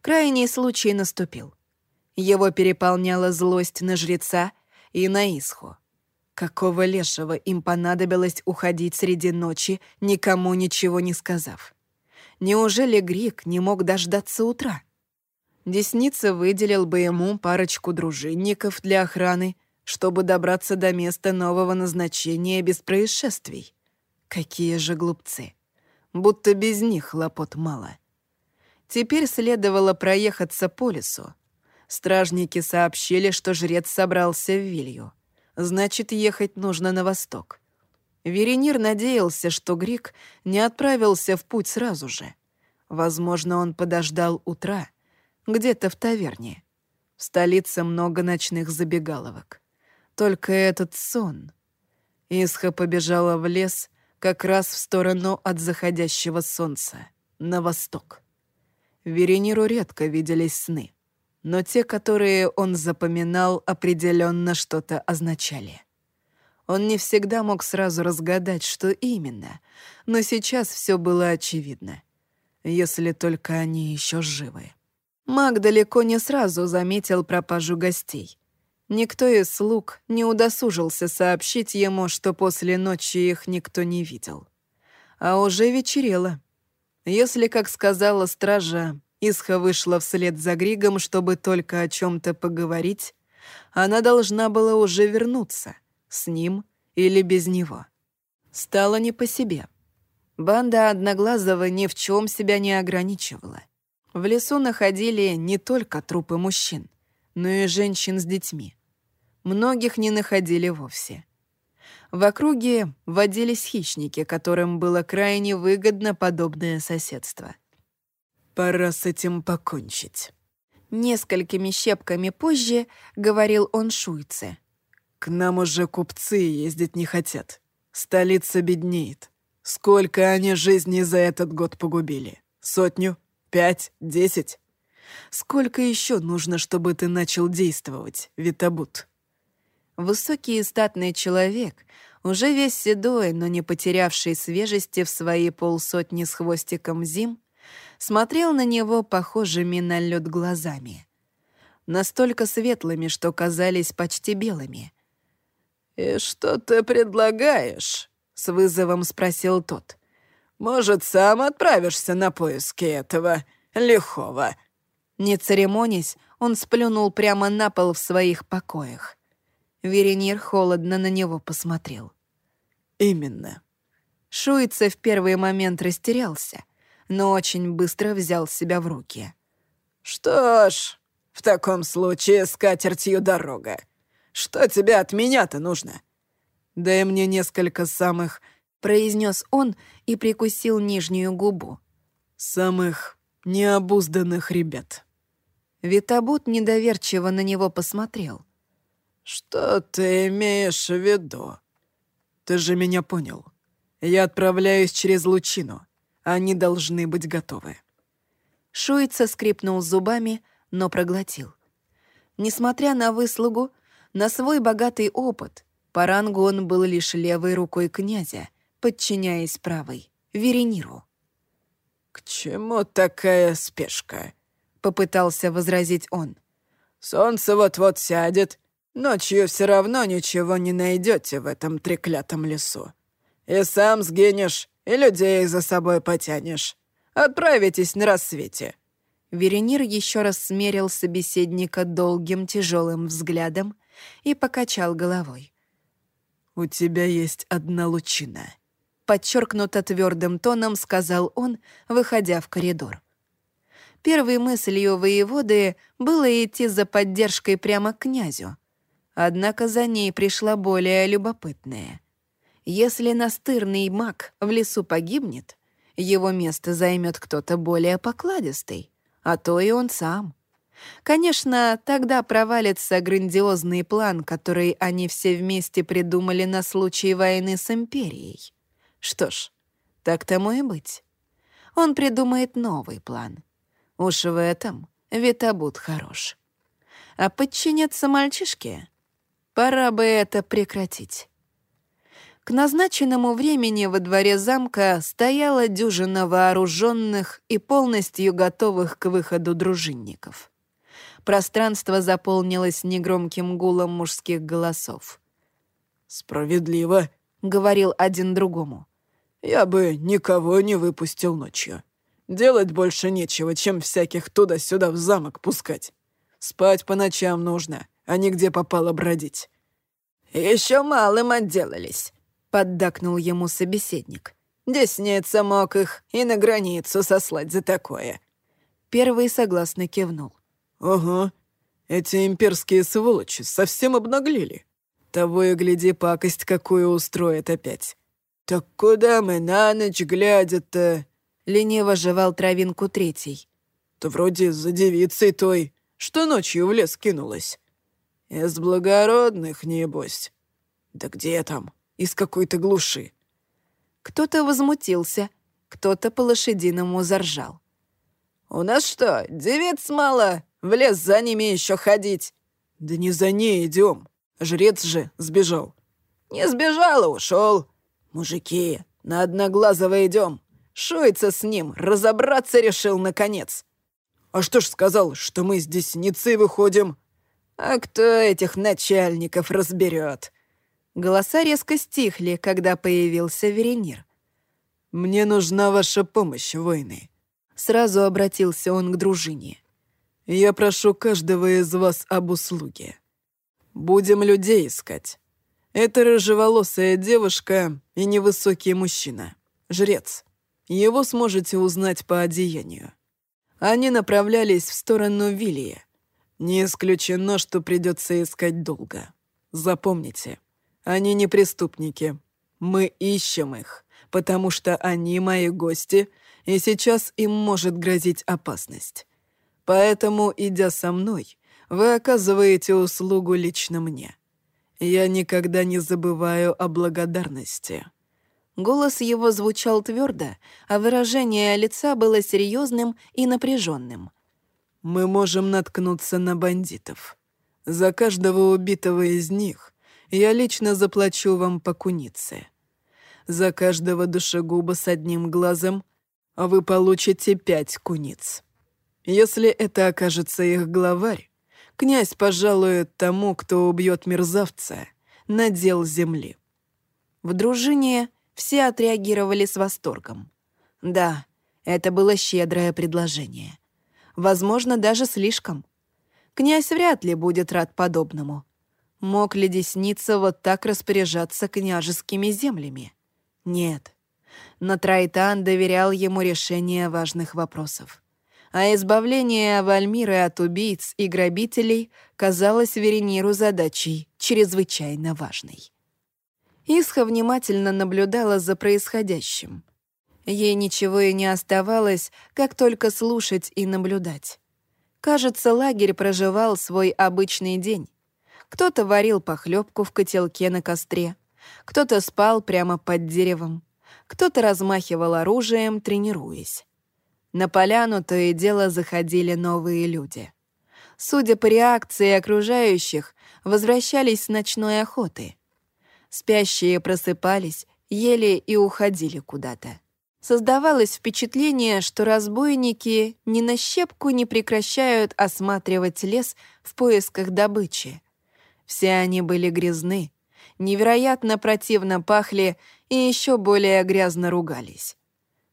Speaker 1: Крайний случай наступил. Его переполняла злость на жреца и на Исху. Какого лешего им понадобилось уходить среди ночи, никому ничего не сказав? Неужели Грик не мог дождаться утра? Десница выделил бы ему парочку дружинников для охраны — чтобы добраться до места нового назначения без происшествий. Какие же глупцы. Будто без них хлопот мало. Теперь следовало проехаться по лесу. Стражники сообщили, что жрец собрался в Вилью. Значит, ехать нужно на восток. Веренир надеялся, что Грик не отправился в путь сразу же. Возможно, он подождал утра, где-то в таверне. В столице много ночных забегаловок. Только этот сон. Исха побежала в лес как раз в сторону от заходящего солнца, на восток. Верениру редко виделись сны, но те, которые он запоминал, определенно что-то означали. Он не всегда мог сразу разгадать, что именно, но сейчас все было очевидно, если только они еще живы. Маг далеко не сразу заметил пропажу гостей — Никто из слуг не удосужился сообщить ему, что после ночи их никто не видел. А уже вечерело. Если, как сказала стража, Исха вышла вслед за Григом, чтобы только о чем то поговорить, она должна была уже вернуться, с ним или без него. Стало не по себе. Банда Одноглазого ни в чем себя не ограничивала. В лесу находили не только трупы мужчин, но и женщин с детьми многих не находили вовсе. В округе водились хищники, которым было крайне выгодно подобное соседство.
Speaker 2: «Пора с этим покончить».
Speaker 1: Несколькими щепками позже говорил он шуйце.
Speaker 2: «К нам уже купцы ездить не хотят. Столица беднеет. Сколько они жизней за этот год погубили? Сотню? Пять? Десять? Сколько еще нужно, чтобы ты начал действовать, Витабут?»
Speaker 1: Высокий и статный человек, уже весь седой, но не потерявший свежести в свои полсотни с хвостиком зим, смотрел на него похожими на лед глазами. Настолько светлыми, что казались почти белыми.
Speaker 2: «И что ты предлагаешь?» — с вызовом спросил тот. «Может, сам отправишься на поиски этого лихого?»
Speaker 1: Не церемонясь, он сплюнул прямо на пол в своих покоях. Веренир холодно на него посмотрел.
Speaker 2: «Именно».
Speaker 1: Шуица в первый момент растерялся, но очень быстро взял себя в руки.
Speaker 2: «Что ж, в таком случае с катертью дорога. Что тебе от меня-то нужно?» «Дай мне несколько самых...»
Speaker 1: — произнес он и прикусил нижнюю губу.
Speaker 2: «Самых необузданных ребят».
Speaker 1: Витабут недоверчиво на него посмотрел.
Speaker 2: «Что ты имеешь в виду?» «Ты же меня понял. Я отправляюсь через лучину. Они должны быть готовы».
Speaker 1: Шуица скрипнул зубами, но проглотил. Несмотря на выслугу, на свой богатый опыт, по рангу он был лишь левой рукой князя, подчиняясь правой, Верениру.
Speaker 2: «Чему такая спешка?»
Speaker 1: — попытался возразить он.
Speaker 2: «Солнце вот-вот сядет. Ночью все равно ничего не найдете в этом треклятом лесу. И сам сгинешь, и людей за собой потянешь. Отправитесь на рассвете».
Speaker 1: Веренир еще раз смерил собеседника долгим тяжелым взглядом и покачал головой.
Speaker 2: «У тебя есть одна лучина», —
Speaker 1: подчеркнуто твердым тоном сказал он, выходя в коридор. Первой мыслью воеводы было идти за поддержкой прямо к князю. Однако за ней пришла более любопытная. Если настырный маг в лесу погибнет, его место займет кто-то более покладистый а то и он сам. Конечно, тогда провалится грандиозный план, который они все вместе придумали на случай войны с Империей. Что ж, так тому и быть. Он придумает новый план. Уж в этом Витабут хорош. А подчиняться мальчишке? Пора бы это прекратить. К назначенному времени во дворе замка стояла дюжина вооруженных и полностью готовых к выходу дружинников. Пространство заполнилось негромким гулом мужских голосов.
Speaker 2: «Справедливо», —
Speaker 1: говорил один другому.
Speaker 2: «Я бы никого не выпустил ночью. Делать больше нечего, чем всяких туда-сюда в замок пускать. Спать по ночам нужно, а не где попало бродить».
Speaker 1: «Еще малым отделались», — поддакнул ему собеседник. «Десница мог их и на границу сослать за такое». Первый согласно кивнул.
Speaker 2: «Ага, эти имперские сволочи совсем обнаглели. Того и гляди, пакость какую устроят опять. Так куда мы на ночь глядя-то?»
Speaker 1: Лениво жевал травинку третий.
Speaker 2: «То вроде за девицей той, что ночью в лес кинулась. Из благородных, небось. Да где там?» из какой-то глуши.
Speaker 1: Кто-то возмутился, кто-то по-лошадиному заржал. «У нас что, девиц мало? В лес за ними еще ходить?»
Speaker 2: «Да не за ней идем. Жрец же сбежал».
Speaker 1: «Не сбежал, а ушел. Мужики, на Одноглазого идем. Шуется с ним, разобраться решил наконец».
Speaker 2: «А что ж сказал, что мы с десницы выходим?»
Speaker 1: «А кто этих начальников разберет? Голоса резко стихли, когда появился Веренир.
Speaker 2: «Мне нужна ваша помощь, воины».
Speaker 1: Сразу обратился он к дружине.
Speaker 2: «Я прошу каждого из вас об услуге. Будем людей искать. Это рыжеволосая девушка и невысокий мужчина. Жрец. Его сможете узнать по одеянию. Они направлялись в сторону Вилии. Не исключено, что придется искать долго. Запомните, они не преступники. Мы ищем их, потому что они мои гости, и сейчас им может грозить опасность. Поэтому, идя со мной, вы оказываете услугу лично мне. Я никогда не забываю о благодарности».
Speaker 1: Голос его звучал твердо, а выражение лица было серьезным и напряженным.
Speaker 2: «Мы можем наткнуться на бандитов. За каждого убитого из них я лично заплачу вам по кунице. За каждого душегуба с одним глазом вы получите пять куниц. Если это окажется их главарь, князь пожалует тому, кто убьет мерзавца, надел земли.
Speaker 1: В дружине все отреагировали с восторгом. Да, это было щедрое предложение. Возможно, даже слишком. Князь вряд ли будет рад подобному. Мог ли Десница вот так распоряжаться княжескими землями? Нет. Но Трайтан доверял ему решение важных вопросов. А избавление Вальмиры от убийц и грабителей казалось Верениру задачей чрезвычайно важной. Исха внимательно наблюдала за происходящим. Ей ничего и не оставалось, как только слушать и наблюдать. Кажется, лагерь проживал свой обычный день. Кто-то варил похлебку в котелке на костре, кто-то спал прямо под деревом, кто-то размахивал оружием, тренируясь. На поляну то и дело заходили новые люди. Судя по реакции окружающих, возвращались с ночной охоты. Спящие просыпались, ели и уходили куда-то. Создавалось впечатление, что разбойники ни на щепку не прекращают осматривать лес в поисках добычи. Все они были грязны, невероятно противно пахли и еще более грязно ругались.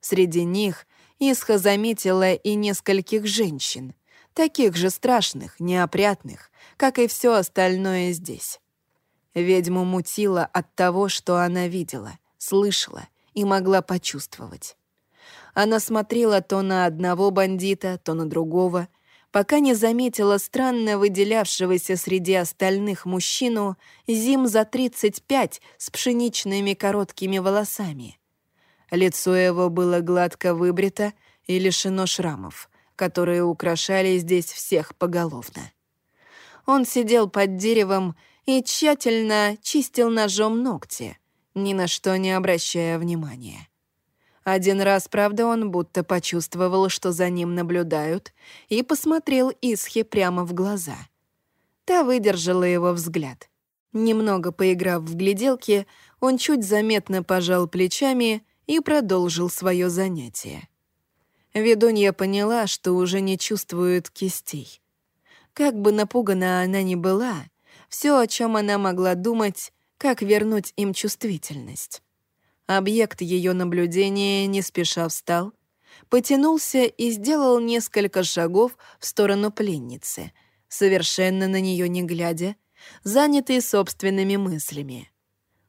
Speaker 1: Среди них Исха заметила и нескольких женщин, таких же страшных, неопрятных, как и все остальное здесь. Ведьму мутило от того, что она видела, слышала и могла почувствовать. Она смотрела то на одного бандита, то на другого, пока не заметила странно выделявшегося среди остальных мужчину зим за 35 с пшеничными короткими волосами. Лицо его было гладко выбрито и лишено шрамов, которые украшали здесь всех поголовно. Он сидел под деревом и тщательно чистил ножом ногти, ни на что не обращая внимания. Один раз, правда, он будто почувствовал, что за ним наблюдают, и посмотрел Исхе прямо в глаза. Та выдержала его взгляд. Немного поиграв в гляделки, он чуть заметно пожал плечами и продолжил свое занятие. Ведунья поняла, что уже не чувствует кистей. Как бы напугана она ни была, все, о чем она могла думать, как вернуть им чувствительность. Объект ее наблюдения не спеша встал, потянулся и сделал несколько шагов в сторону пленницы, совершенно на нее не глядя, занятый собственными мыслями.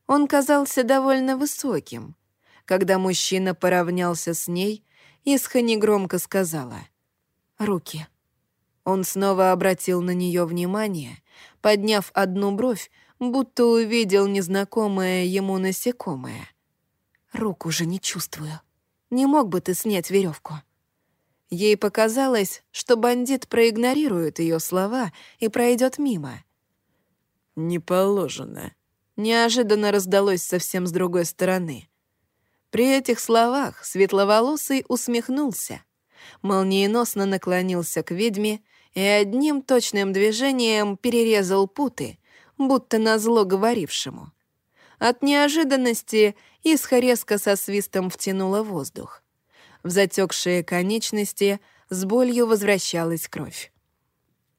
Speaker 1: Он казался довольно высоким. Когда мужчина поравнялся с ней, Исха негромко сказала «Руки». Он снова обратил на нее внимание, подняв одну бровь, будто увидел незнакомое ему насекомое. «Рук уже не чувствую. Не мог бы ты снять веревку?» Ей показалось, что бандит проигнорирует ее слова и пройдет мимо.
Speaker 2: «Не положено», —
Speaker 1: неожиданно раздалось совсем с другой стороны. При этих словах светловолосый усмехнулся, молниеносно наклонился к ведьме и одним точным движением перерезал путы, будто назло говорившему. От неожиданности Исха резко со свистом втянула воздух. В затекшие конечности с болью возвращалась кровь.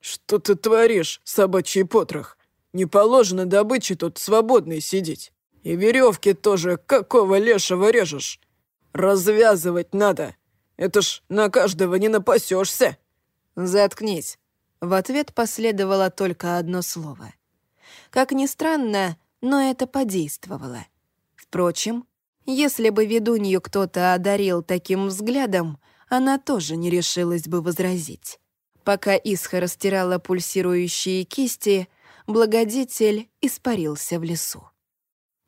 Speaker 2: «Что ты творишь, собачий потрох? Не положено добыче тут свободной сидеть. И веревки тоже какого лешего режешь? Развязывать надо. Это ж на каждого не напасешься.
Speaker 1: «Заткнись». В ответ последовало только одно слово. Как ни странно, но это подействовало. Впрочем, если бы ведунью кто-то одарил таким взглядом, она тоже не решилась бы возразить. Пока Исха растирала пульсирующие кисти, благодетель испарился в лесу.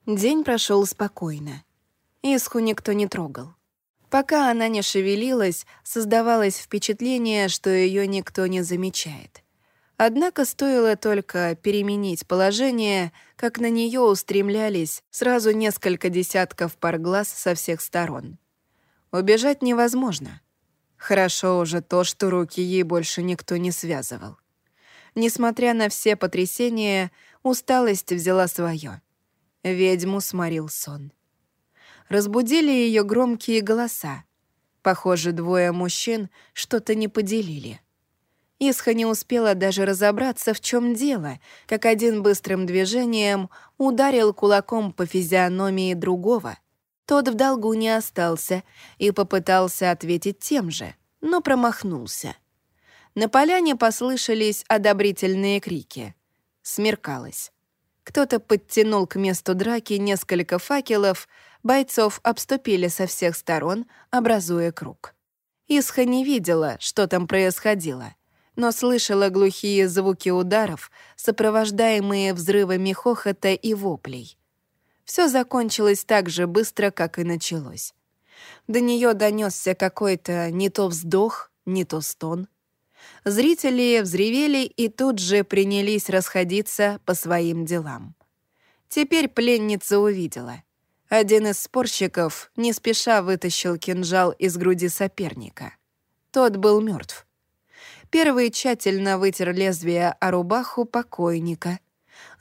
Speaker 1: День прошел спокойно. Исху никто не трогал. Пока она не шевелилась, создавалось впечатление, что ее никто не замечает. Однако стоило только переменить положение, как на нее устремлялись сразу несколько десятков пар глаз со всех сторон. Убежать невозможно. Хорошо уже то, что руки ей больше никто не связывал. Несмотря на все потрясения, усталость взяла свое. Ведьму сморил сон разбудили ее громкие голоса. Похоже, двое мужчин что-то не поделили. Исха не успела даже разобраться, в чем дело, как один быстрым движением ударил кулаком по физиономии другого. Тот в долгу не остался и попытался ответить тем же, но промахнулся. На поляне послышались одобрительные крики. Смеркалось. Кто-то подтянул к месту драки несколько факелов, бойцов обступили со всех сторон, образуя круг. Исха не видела, что там происходило, но слышала глухие звуки ударов, сопровождаемые взрывами хохота и воплей. Все закончилось так же быстро, как и началось. До нее донесся какой-то не то вздох, не то стон. Зрители взревели и тут же принялись расходиться по своим делам. Теперь пленница увидела — один из спорщиков не спеша вытащил кинжал из груди соперника. Тот был мертв. Первый тщательно вытер лезвие о рубаху покойника,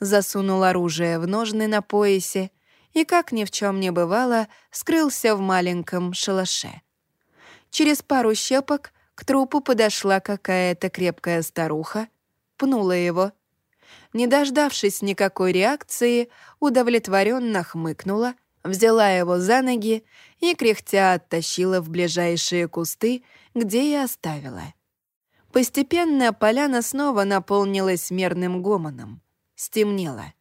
Speaker 1: засунул оружие в ножны на поясе и, как ни в чем не бывало, скрылся в маленьком шалаше. Через пару щепок к трупу подошла какая-то крепкая старуха, пнула его. Не дождавшись никакой реакции, удовлетворенно хмыкнула, взяла его за ноги и, кряхтя, оттащила в ближайшие кусты, где и оставила. Постепенно поляна снова наполнилась мерным гомоном. Стемнело.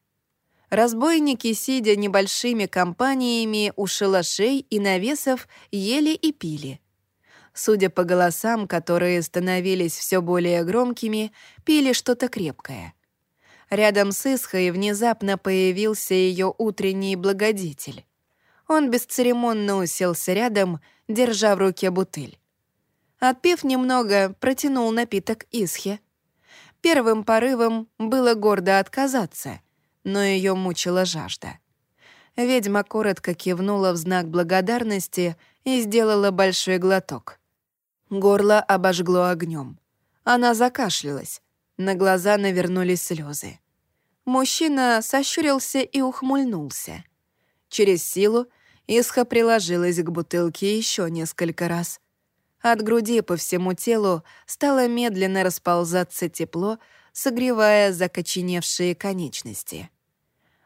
Speaker 1: Разбойники, сидя небольшими компаниями у шалашей и навесов, ели и пили. Судя по голосам, которые становились все более громкими, пили что-то крепкое. Рядом с Исхой внезапно появился ее утренний благодетель. Он бесцеремонно уселся рядом, держа в руке бутыль. Отпив немного, протянул напиток Исхе. Первым порывом было гордо отказаться, но ее мучила жажда. Ведьма коротко кивнула в знак благодарности и сделала большой глоток. Горло обожгло огнем. Она закашлялась. На глаза навернулись слезы. Мужчина сощурился и ухмыльнулся. Через силу Исха приложилась к бутылке еще несколько раз — от груди по всему телу стало медленно расползаться тепло, согревая закоченевшие конечности.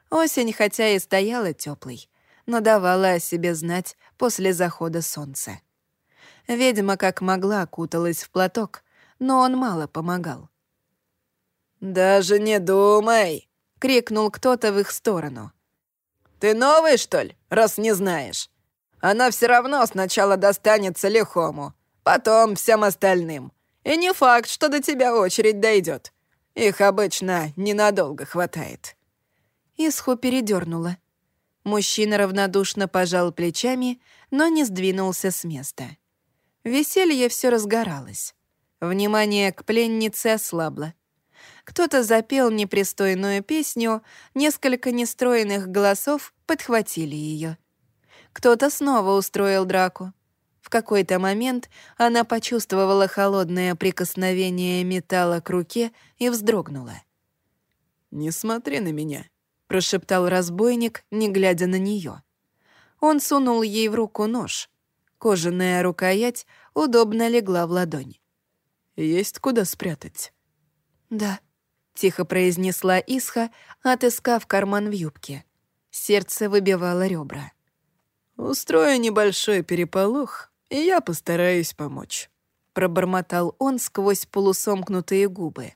Speaker 1: Осень, хотя и стояла теплой, но давала о себе знать после захода солнца. Ведьма как могла куталась в платок, но он мало помогал.
Speaker 2: «Даже не думай!»
Speaker 1: — крикнул кто-то в их сторону.
Speaker 2: «Ты новый, что ли, раз не знаешь? Она все равно сначала достанется лихому, потом всем остальным. И не факт, что до тебя очередь дойдет. Их обычно ненадолго хватает».
Speaker 1: Исху передернула. Мужчина равнодушно пожал плечами, но не сдвинулся с места. Веселье все разгоралось. Внимание к пленнице ослабло. Кто-то запел непристойную песню, несколько нестроенных голосов подхватили ее. Кто-то снова устроил драку. В какой-то момент она почувствовала холодное прикосновение металла к руке и вздрогнула.
Speaker 2: «Не смотри на меня», —
Speaker 1: прошептал разбойник, не глядя на нее. Он сунул ей в руку нож. Кожаная рукоять удобно легла в ладонь.
Speaker 2: «Есть куда спрятать?»
Speaker 1: «Да», — тихо произнесла Исха, отыскав карман в юбке. Сердце выбивало ребра.
Speaker 2: «Устрою небольшой переполох, и я постараюсь помочь», — пробормотал он сквозь полусомкнутые губы.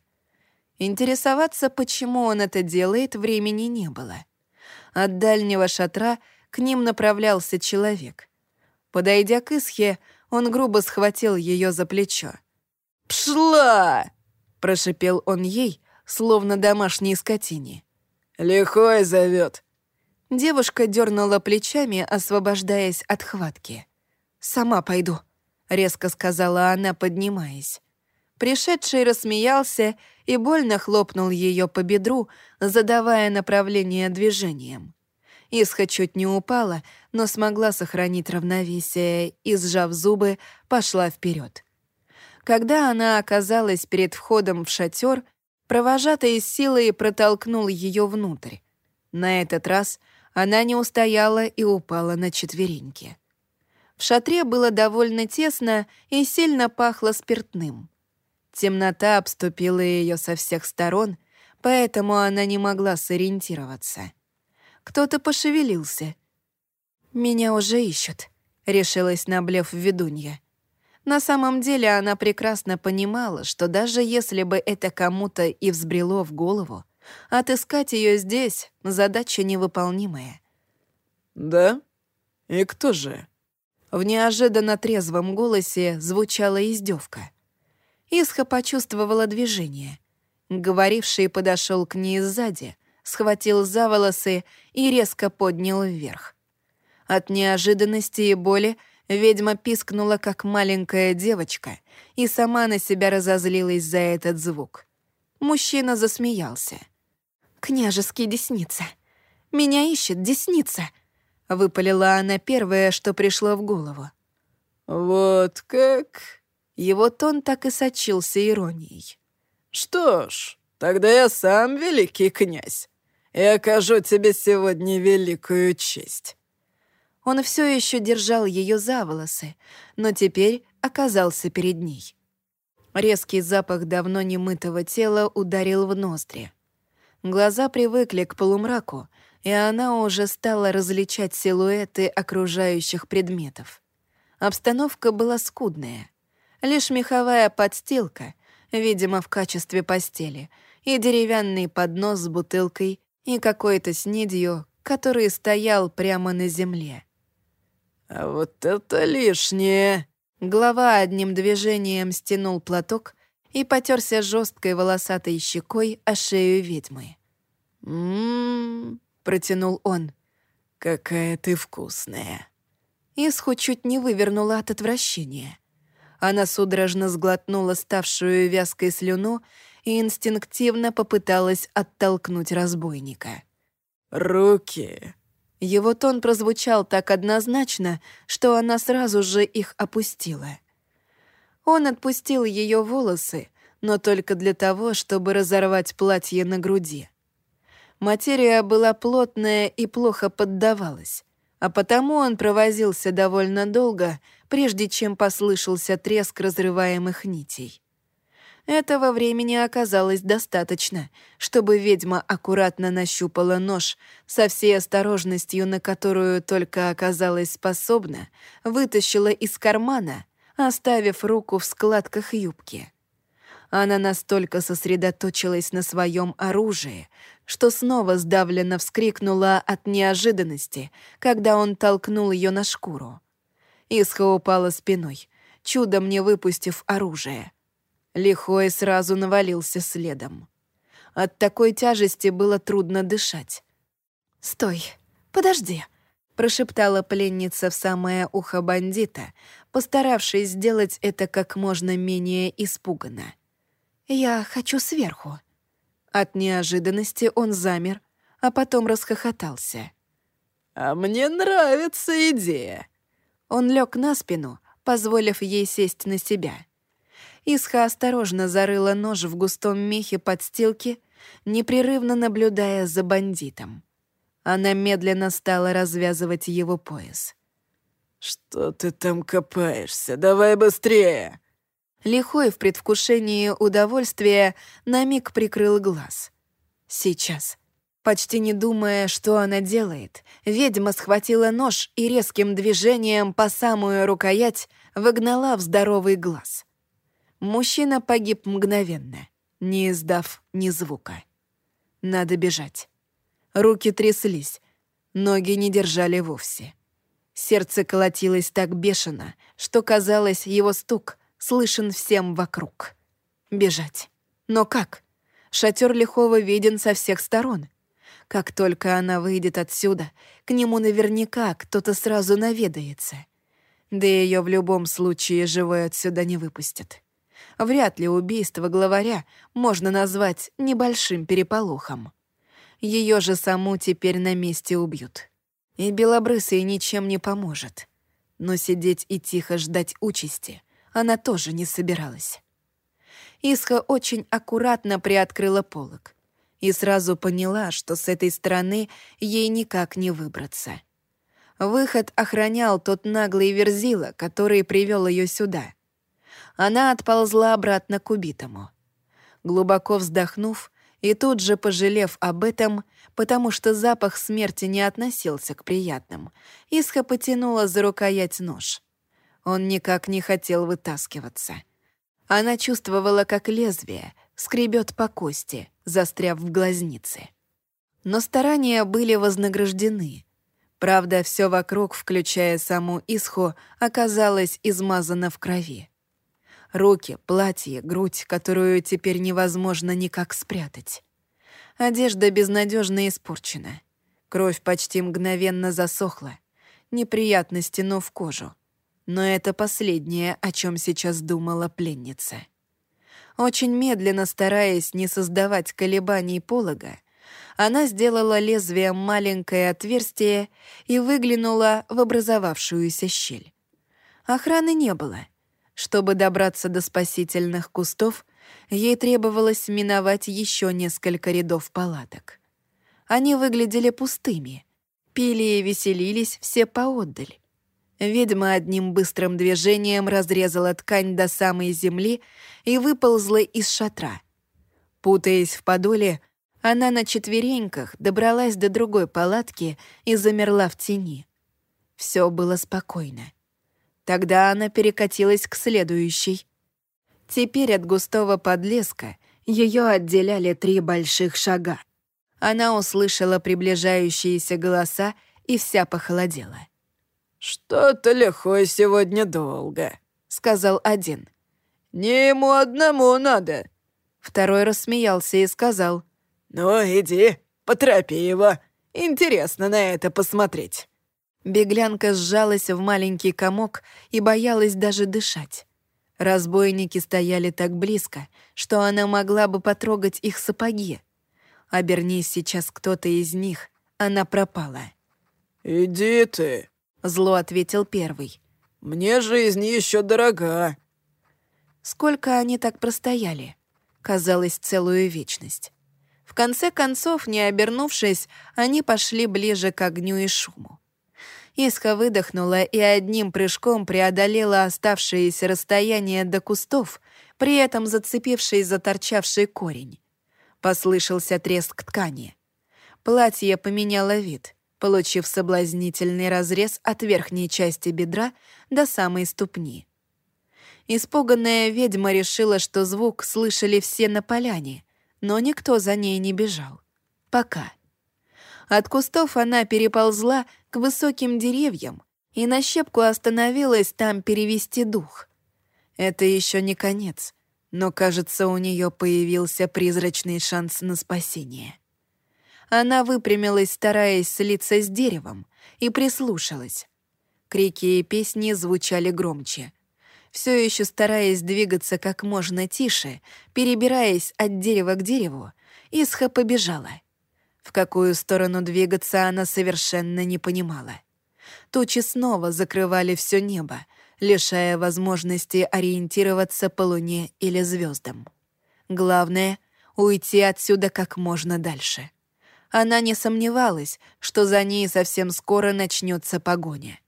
Speaker 1: Интересоваться, почему он это делает, времени не было. От дальнего шатра к ним направлялся человек. Подойдя к Исхе, он грубо схватил ее за плечо.
Speaker 2: «Пшла!»
Speaker 1: — прошипел он ей, словно домашней скотине.
Speaker 2: «Лихой зовет!»
Speaker 1: Девушка дернула плечами, освобождаясь от хватки. «Сама пойду», — резко сказала она, поднимаясь. Пришедший рассмеялся и больно хлопнул ее по бедру, задавая направление движением. Исха чуть не упала, но смогла сохранить равновесие и, сжав зубы, пошла вперед. Когда она оказалась перед входом в шатер, провожатый с силой протолкнул ее внутрь. На этот раз она не устояла и упала на четвереньки. В шатре было довольно тесно и сильно пахло спиртным. Темнота обступила ее со всех сторон, поэтому она не могла сориентироваться. Кто-то пошевелился. «Меня уже ищут», — решилась на блеф ведунья. На самом деле она прекрасно понимала, что даже если бы это кому-то и взбрело в голову, отыскать ее здесь — задача невыполнимая.
Speaker 2: «Да? И кто же?»
Speaker 1: В неожиданно трезвом голосе звучала издевка. Исха почувствовала движение. Говоривший подошел к ней сзади, схватил за волосы и резко поднял вверх. От неожиданности и боли ведьма пискнула, как маленькая девочка, и сама на себя разозлилась за этот звук. Мужчина засмеялся. «Княжеский десница! Меня ищет десница!» — выпалила она первое, что пришло в голову.
Speaker 2: «Вот как?»
Speaker 1: Его тон так и сочился иронией.
Speaker 2: «Что ж, тогда я сам великий князь. И окажу тебе сегодня великую честь».
Speaker 1: Он все еще держал ее за волосы, но теперь оказался перед ней. Резкий запах давно немытого тела ударил в ноздри. Глаза привыкли к полумраку, и она уже стала различать силуэты окружающих предметов. Обстановка была скудная. Лишь меховая подстилка, видимо, в качестве постели, и деревянный поднос с бутылкой и какой-то снедью, который стоял прямо на земле.
Speaker 2: «А вот это лишнее!»
Speaker 1: Глава одним движением стянул платок и потерся жесткой волосатой щекой о шею ведьмы.
Speaker 2: «М-м-м», протянул он. «Какая ты вкусная!»
Speaker 1: Исху чуть не вывернула от отвращения. Она судорожно сглотнула ставшую вязкой слюну и инстинктивно попыталась оттолкнуть разбойника.
Speaker 2: «Руки!»
Speaker 1: Его тон прозвучал так однозначно, что она сразу же их опустила. Он отпустил ее волосы, но только для того, чтобы разорвать платье на груди. Материя была плотная и плохо поддавалась, а потому он провозился довольно долго, прежде чем послышался треск разрываемых нитей. Этого времени оказалось достаточно, чтобы ведьма аккуратно нащупала нож со всей осторожностью, на которую только оказалась способна, вытащила из кармана, оставив руку в складках юбки. Она настолько сосредоточилась на своем оружии, что снова сдавленно вскрикнула от неожиданности, когда он толкнул ее на шкуру. Исха упала спиной, чудом не выпустив оружие. Лихой сразу навалился следом. От такой тяжести было трудно дышать. «Стой, подожди», — прошептала пленница в самое ухо бандита, постаравшись сделать это как можно менее испуганно. «Я хочу сверху». От неожиданности он замер, а потом расхохотался.
Speaker 2: «А мне нравится идея».
Speaker 1: Он лег на спину, позволив ей сесть на себя. Исха осторожно зарыла нож в густом мехе подстилки, непрерывно наблюдая за бандитом. Она медленно стала развязывать его пояс.
Speaker 2: «Что ты там копаешься? Давай быстрее!»
Speaker 1: Лихой в предвкушении удовольствия на миг прикрыл глаз. «Сейчас». Почти не думая, что она делает, ведьма схватила нож и резким движением по самую рукоять выгнала в здоровый глаз. Мужчина погиб мгновенно, не издав ни звука. Надо бежать. Руки тряслись, ноги не держали вовсе. Сердце колотилось так бешено, что, казалось, его стук слышен всем вокруг. Бежать. Но как? Шатер Лихова виден со всех сторон. Как только она выйдет отсюда, к нему наверняка кто-то сразу наведается. Да ее в любом случае живой отсюда не выпустят. Вряд ли убийство главаря можно назвать небольшим переполохом. Ее же саму теперь на месте убьют. И Белобрысый ничем не поможет. Но сидеть и тихо ждать участи она тоже не собиралась. Исха очень аккуратно приоткрыла полог и сразу поняла, что с этой стороны ей никак не выбраться. Выход охранял тот наглый верзила, который привел ее сюда — она отползла обратно к убитому. Глубоко вздохнув и тут же пожалев об этом, потому что запах смерти не относился к приятным, Исха потянула за рукоять нож. Он никак не хотел вытаскиваться. Она чувствовала, как лезвие скребет по кости, застряв в глазнице. Но старания были вознаграждены. Правда, все вокруг, включая саму Исху, оказалось измазано в крови. Руки, платье, грудь, которую теперь невозможно никак спрятать. Одежда безнадежно испорчена. Кровь почти мгновенно засохла, неприятно стянув кожу. Но это последнее, о чем сейчас думала пленница. Очень медленно, стараясь не создавать колебаний полога, она сделала лезвием маленькое отверстие и выглянула в образовавшуюся щель. Охраны не было — чтобы добраться до спасительных кустов, ей требовалось миновать еще несколько рядов палаток. они выглядели пустыми. Пили и веселились все поотдаль. Ведьма одним быстрым движением разрезала ткань до самой земли и выползла из шатра. Путаясь в подоле, она на четвереньках добралась до другой палатки и замерла в тени. Все было спокойно. Тогда она перекатилась к следующей. Теперь от густого подлеска ее отделяли три больших шага. Она услышала приближающиеся голоса и вся похолодела.
Speaker 2: «Что-то лихой сегодня долго», — сказал один. «Не ему одному надо».
Speaker 1: Второй рассмеялся и сказал.
Speaker 2: «Ну, иди, поторопи его. Интересно на это посмотреть».
Speaker 1: Беглянка сжалась в маленький комок и боялась даже дышать. Разбойники стояли так близко, что она могла бы потрогать их сапоги. Обернись сейчас кто-то из них, она пропала.
Speaker 2: «Иди ты», —
Speaker 1: зло ответил первый.
Speaker 2: «Мне жизнь еще дорога».
Speaker 1: Сколько они так простояли? Казалось, целую вечность. В конце концов, не обернувшись, они пошли ближе к огню и шуму. Исха выдохнула и одним прыжком преодолела оставшееся расстояние до кустов, при этом зацепившись за торчавший корень. Послышался треск ткани. Платье поменяло вид, получив соблазнительный разрез от верхней части бедра до самой ступни. Испуганная ведьма решила, что звук слышали все на поляне, но никто за ней не бежал. Пока. От кустов она переползла к высоким деревьям и на щепку остановилась там перевести дух. Это еще не конец, но, кажется, у нее появился призрачный шанс на спасение. Она выпрямилась, стараясь слиться с деревом, и прислушалась. Крики и песни звучали громче. Все еще стараясь двигаться как можно тише, перебираясь от дерева к дереву, Исха побежала — в какую сторону двигаться она совершенно не понимала. Тучи снова закрывали все небо, лишая возможности ориентироваться по луне или звездам. Главное — уйти отсюда как можно дальше. Она не сомневалась, что за ней совсем скоро начнется погоня.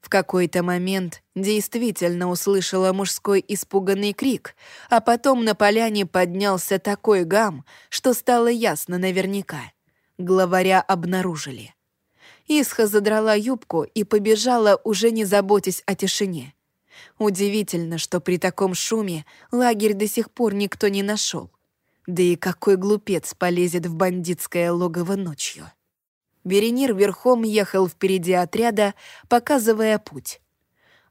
Speaker 1: В какой-то момент действительно услышала мужской испуганный крик, а потом на поляне поднялся такой гам, что стало ясно наверняка — главаря обнаружили. Исха задрала юбку и побежала, уже не заботясь о тишине. Удивительно, что при таком шуме лагерь до сих пор никто не нашел. Да и какой глупец полезет в бандитское логово ночью. Веренир верхом ехал впереди отряда, показывая путь.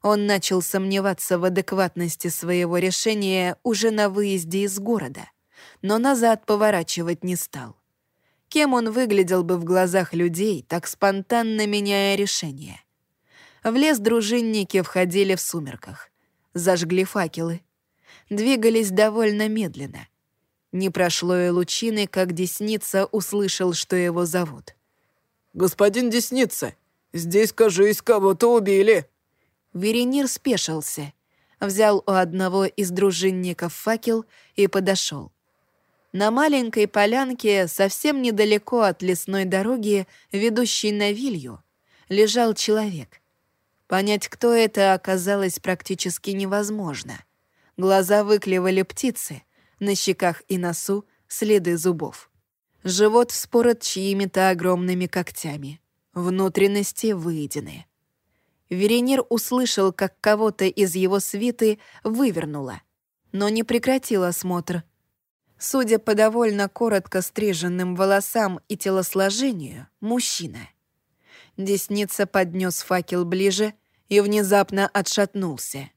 Speaker 1: Он начал сомневаться в адекватности своего решения уже на выезде из города, но назад поворачивать не стал. Кем он выглядел бы в глазах людей, так спонтанно меняя решение? В лес дружинники входили в сумерках. Зажгли факелы. Двигались довольно медленно. Не прошло и лучины, как Десница услышал, что его зовут.
Speaker 2: «Господин Десница, здесь, кажись, кого-то убили!»
Speaker 1: Веренир спешился, взял у одного из дружинников факел и подошел. На маленькой полянке, совсем недалеко от лесной дороги, ведущей на Вилью, лежал человек. Понять, кто это, оказалось практически невозможно. Глаза выклевали птицы, на щеках и носу следы зубов. Живот вспорот чьими-то огромными когтями. Внутренности выедены. Веренир услышал, как кого-то из его свиты вывернуло, но не прекратил осмотр — Судя по довольно коротко стриженным волосам и телосложению, мужчина. Десница поднес факел ближе и внезапно отшатнулся.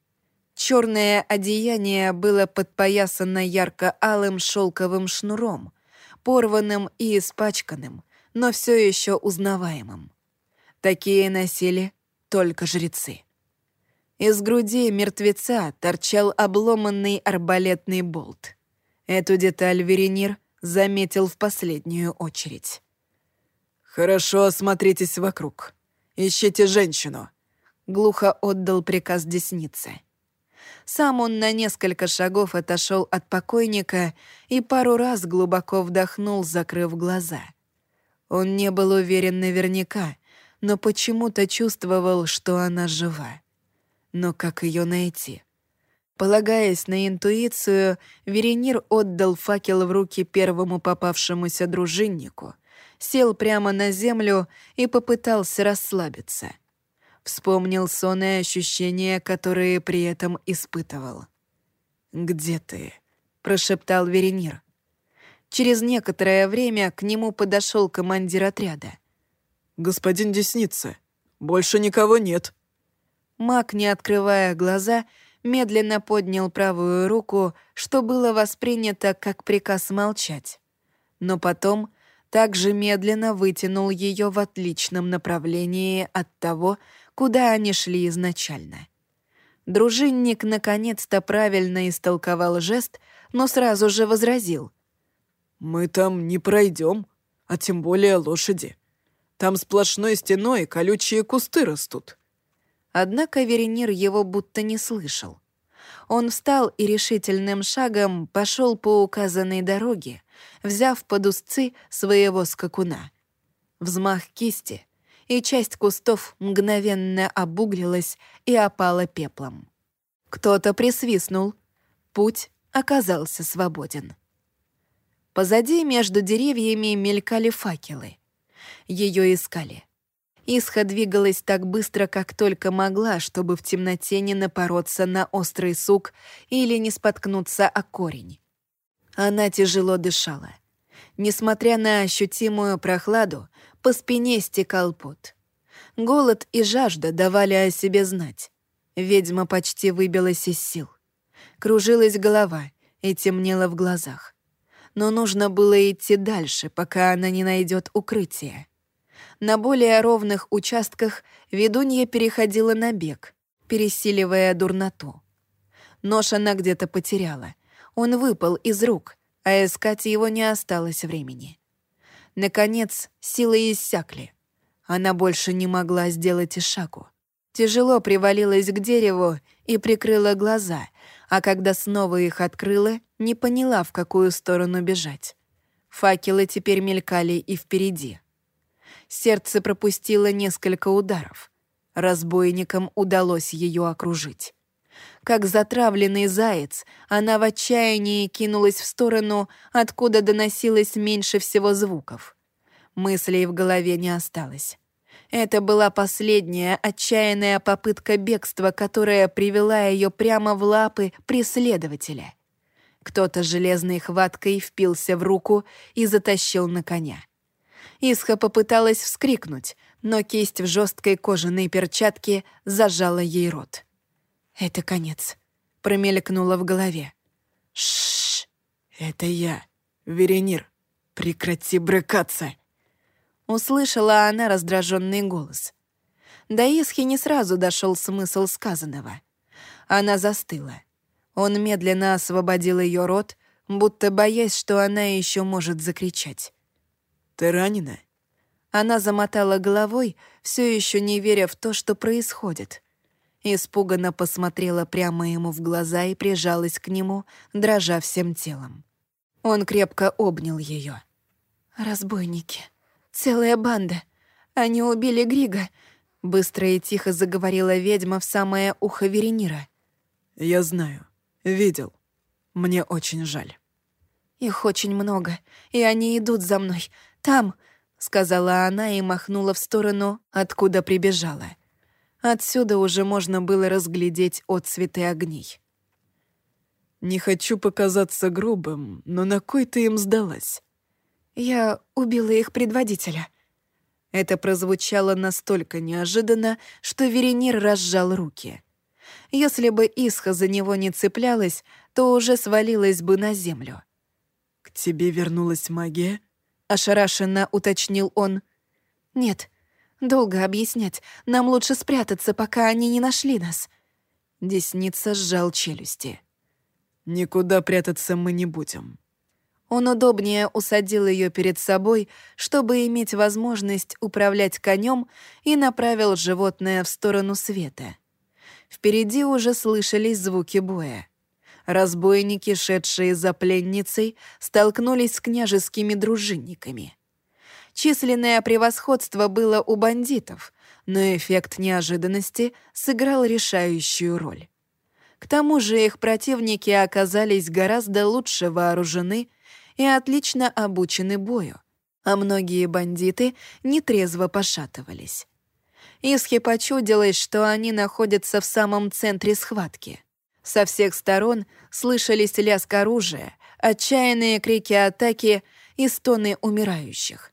Speaker 1: Черное одеяние было подпоясано ярко-алым шелковым шнуром, порванным и испачканным, но все еще узнаваемым. Такие носили только жрецы. Из груди мертвеца торчал обломанный арбалетный болт — Эту деталь Веренир заметил в последнюю очередь.
Speaker 2: «Хорошо осмотритесь вокруг. Ищите женщину», — глухо отдал приказ Деснице.
Speaker 1: Сам он на несколько шагов отошел от покойника и пару раз глубоко вдохнул, закрыв глаза. Он не был уверен наверняка, но почему-то чувствовал, что она жива. Но как ее найти? Полагаясь на интуицию, Веренир отдал факел в руки первому попавшемуся дружиннику, сел прямо на землю и попытался расслабиться. Вспомнил сон и ощущения, которые при этом испытывал. «Где ты?» — прошептал Веренир. Через некоторое время к нему подошел командир отряда.
Speaker 2: «Господин Десница, больше никого нет».
Speaker 1: Маг, не открывая глаза, медленно поднял правую руку, что было воспринято как приказ молчать. Но потом также медленно вытянул ее в отличном направлении от того, куда они шли изначально. Дружинник наконец-то правильно истолковал жест, но сразу же возразил.
Speaker 2: «Мы там не пройдем, а тем более лошади. Там сплошной стеной колючие кусты растут».
Speaker 1: Однако Веренир его будто не слышал. Он встал и решительным шагом пошел по указанной дороге, взяв под узцы своего скакуна. Взмах кисти, и часть кустов мгновенно обуглилась и опала пеплом. Кто-то присвистнул. Путь оказался свободен. Позади между деревьями мелькали факелы. Ее искали. Исха двигалась так быстро, как только могла, чтобы в темноте не напороться на острый сук или не споткнуться о корень. Она тяжело дышала. Несмотря на ощутимую прохладу, по спине стекал пот. Голод и жажда давали о себе знать. Ведьма почти выбилась из сил. Кружилась голова и темнела в глазах. Но нужно было идти дальше, пока она не найдет укрытие. На более ровных участках ведунья переходила на бег, пересиливая дурноту. Нож она где-то потеряла. Он выпал из рук, а искать его не осталось времени. Наконец, силы иссякли. Она больше не могла сделать и шагу. Тяжело привалилась к дереву и прикрыла глаза, а когда снова их открыла, не поняла, в какую сторону бежать. Факелы теперь мелькали и впереди. Сердце пропустило несколько ударов. Разбойникам удалось ее окружить. Как затравленный заяц, она в отчаянии кинулась в сторону, откуда доносилось меньше всего звуков. Мыслей в голове не осталось. Это была последняя отчаянная попытка бегства, которая привела ее прямо в лапы преследователя. Кто-то железной хваткой впился в руку и затащил на коня. Исха попыталась вскрикнуть, но кисть в жесткой кожаной перчатке зажала ей рот. «Это конец», — промелькнуло в голове.
Speaker 2: Шш, это я, Веренир. Прекрати брыкаться!»
Speaker 1: Услышала она раздраженный голос. До Исхи не сразу дошел смысл сказанного. Она застыла. Он медленно освободил ее рот, будто боясь, что она еще может закричать.
Speaker 2: «Ты ранена?»
Speaker 1: Она замотала головой, все еще не веря в то, что происходит. Испуганно посмотрела прямо ему в глаза и прижалась к нему, дрожа всем телом. Он крепко обнял ее. «Разбойники. Целая банда. Они убили Грига», — быстро и тихо заговорила ведьма в самое ухо Веренира.
Speaker 2: «Я знаю. Видел. Мне очень жаль».
Speaker 1: «Их очень много, и они идут за мной. Там», — сказала она и махнула в сторону, откуда прибежала. Отсюда уже можно было разглядеть отцветы огней.
Speaker 2: «Не хочу показаться грубым, но на кой ты им сдалась?»
Speaker 1: «Я убила их предводителя». Это прозвучало настолько неожиданно, что Веренир разжал руки. Если бы Исха за него не цеплялась, то уже свалилась бы на землю.
Speaker 2: «К тебе вернулась магия?»
Speaker 1: — ошарашенно уточнил он. «Нет, долго объяснять. Нам лучше спрятаться, пока они не нашли нас». Десница сжал челюсти.
Speaker 2: «Никуда прятаться мы не будем».
Speaker 1: Он удобнее усадил ее перед собой, чтобы иметь возможность управлять конем, и направил животное в сторону света. Впереди уже слышались звуки боя. Разбойники, шедшие за пленницей, столкнулись с княжескими дружинниками. Численное превосходство было у бандитов, но эффект неожиданности сыграл решающую роль. К тому же их противники оказались гораздо лучше вооружены и отлично обучены бою, а многие бандиты нетрезво пошатывались. Исхе почудилось, что они находятся в самом центре схватки. Со всех сторон слышались лязг оружия, отчаянные крики атаки и стоны умирающих.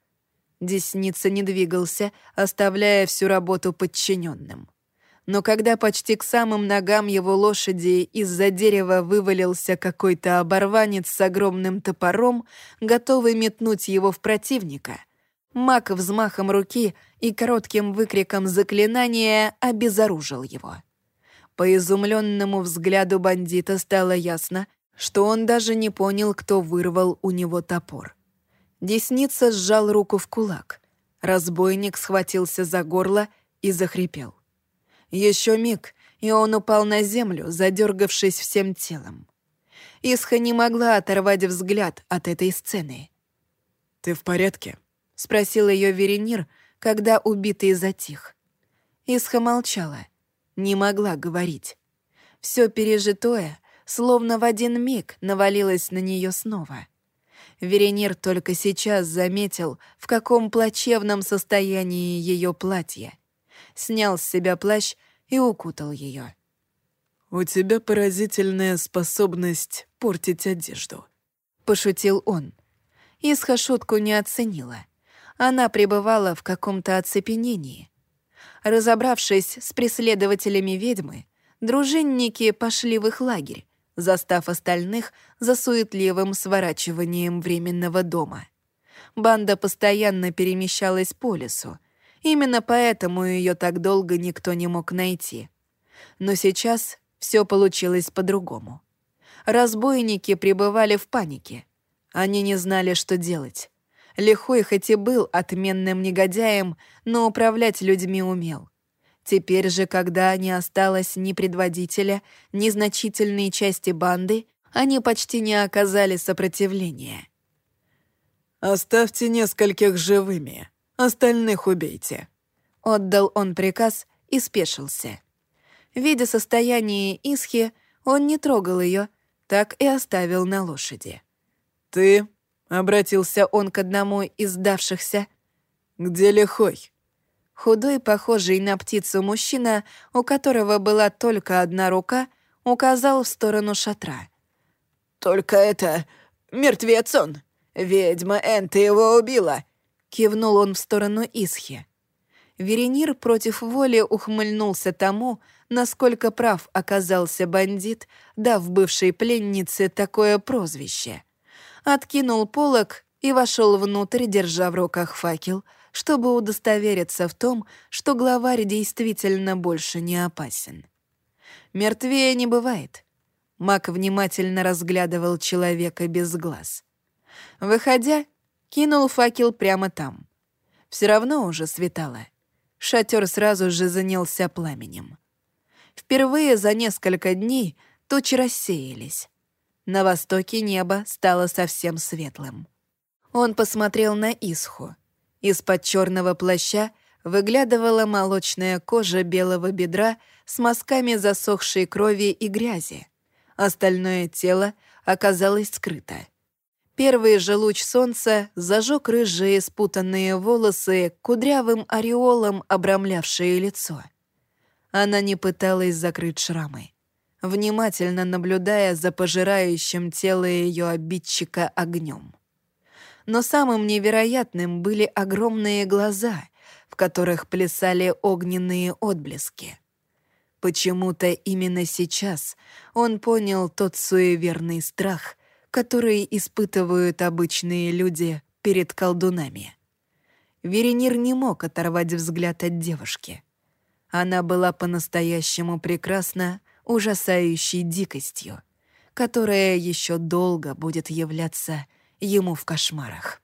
Speaker 1: Десница не двигался, оставляя всю работу подчиненным. Но когда почти к самым ногам его лошади из-за дерева вывалился какой-то оборванец с огромным топором, готовый метнуть его в противника, маг взмахом руки и коротким выкриком заклинания обезоружил его. По изумленному взгляду бандита стало ясно, что он даже не понял, кто вырвал у него топор. Десница сжал руку в кулак. Разбойник схватился за горло и захрипел. Еще миг, и он упал на землю, задергавшись всем телом. Исха не могла оторвать взгляд от этой сцены.
Speaker 2: «Ты в порядке?»
Speaker 1: — спросил ее Веренир, когда убитый затих. Исха молчала, не могла говорить. Все пережитое, словно в один миг, навалилось на нее снова. Веренир только сейчас заметил, в каком плачевном состоянии ее платье. Снял с себя плащ и укутал ее.
Speaker 2: «У тебя поразительная способность портить одежду», —
Speaker 1: пошутил он. Исха шутку не оценила — она пребывала в каком-то оцепенении. Разобравшись с преследователями ведьмы, дружинники пошли в их лагерь, застав остальных за суетливым сворачиванием временного дома. Банда постоянно перемещалась по лесу. Именно поэтому ее так долго никто не мог найти. Но сейчас все получилось по-другому. Разбойники пребывали в панике. Они не знали, что делать. Лихой хоть и был отменным негодяем, но управлять людьми умел. Теперь же, когда не осталось ни предводителя, ни значительной части банды, они почти не оказали сопротивления.
Speaker 2: «Оставьте нескольких живыми, остальных убейте», —
Speaker 1: отдал он приказ и спешился. Видя состояние Исхи, он не трогал ее, так и оставил на лошади.
Speaker 2: «Ты
Speaker 1: Обратился он к одному из сдавшихся.
Speaker 2: «Где лихой?»
Speaker 1: Худой, похожий на птицу мужчина, у которого была только одна рука, указал в сторону шатра.
Speaker 3: «Только это... мертвец он! Ведьма Энта его убила!»
Speaker 1: Кивнул он в сторону Исхи. Веренир против воли ухмыльнулся тому, насколько прав оказался бандит, дав бывшей пленнице такое прозвище откинул полог и вошел внутрь, держа в руках факел, чтобы удостовериться в том, что главарь действительно больше не опасен. Мертвее не бывает. Мак внимательно разглядывал человека без глаз. Выходя, кинул факел прямо там. Все равно уже светало. Шатер сразу же занялся пламенем. Впервые за несколько дней тучи рассеялись. На востоке небо стало совсем светлым. Он посмотрел на Исху. Из-под черного плаща выглядывала молочная кожа белого бедра с мазками засохшей крови и грязи. Остальное тело оказалось скрыто. Первый же луч солнца зажег рыжие спутанные волосы кудрявым ореолом, обрамлявшие лицо. Она не пыталась закрыть шрамы внимательно наблюдая за пожирающим тело ее обидчика огнем. Но самым невероятным были огромные глаза, в которых плясали огненные отблески. Почему-то именно сейчас он понял тот суеверный страх, который испытывают обычные люди перед колдунами. Веренир не мог оторвать взгляд от девушки. Она была по-настоящему прекрасна ужасающей дикостью, которая еще долго будет являться ему в кошмарах.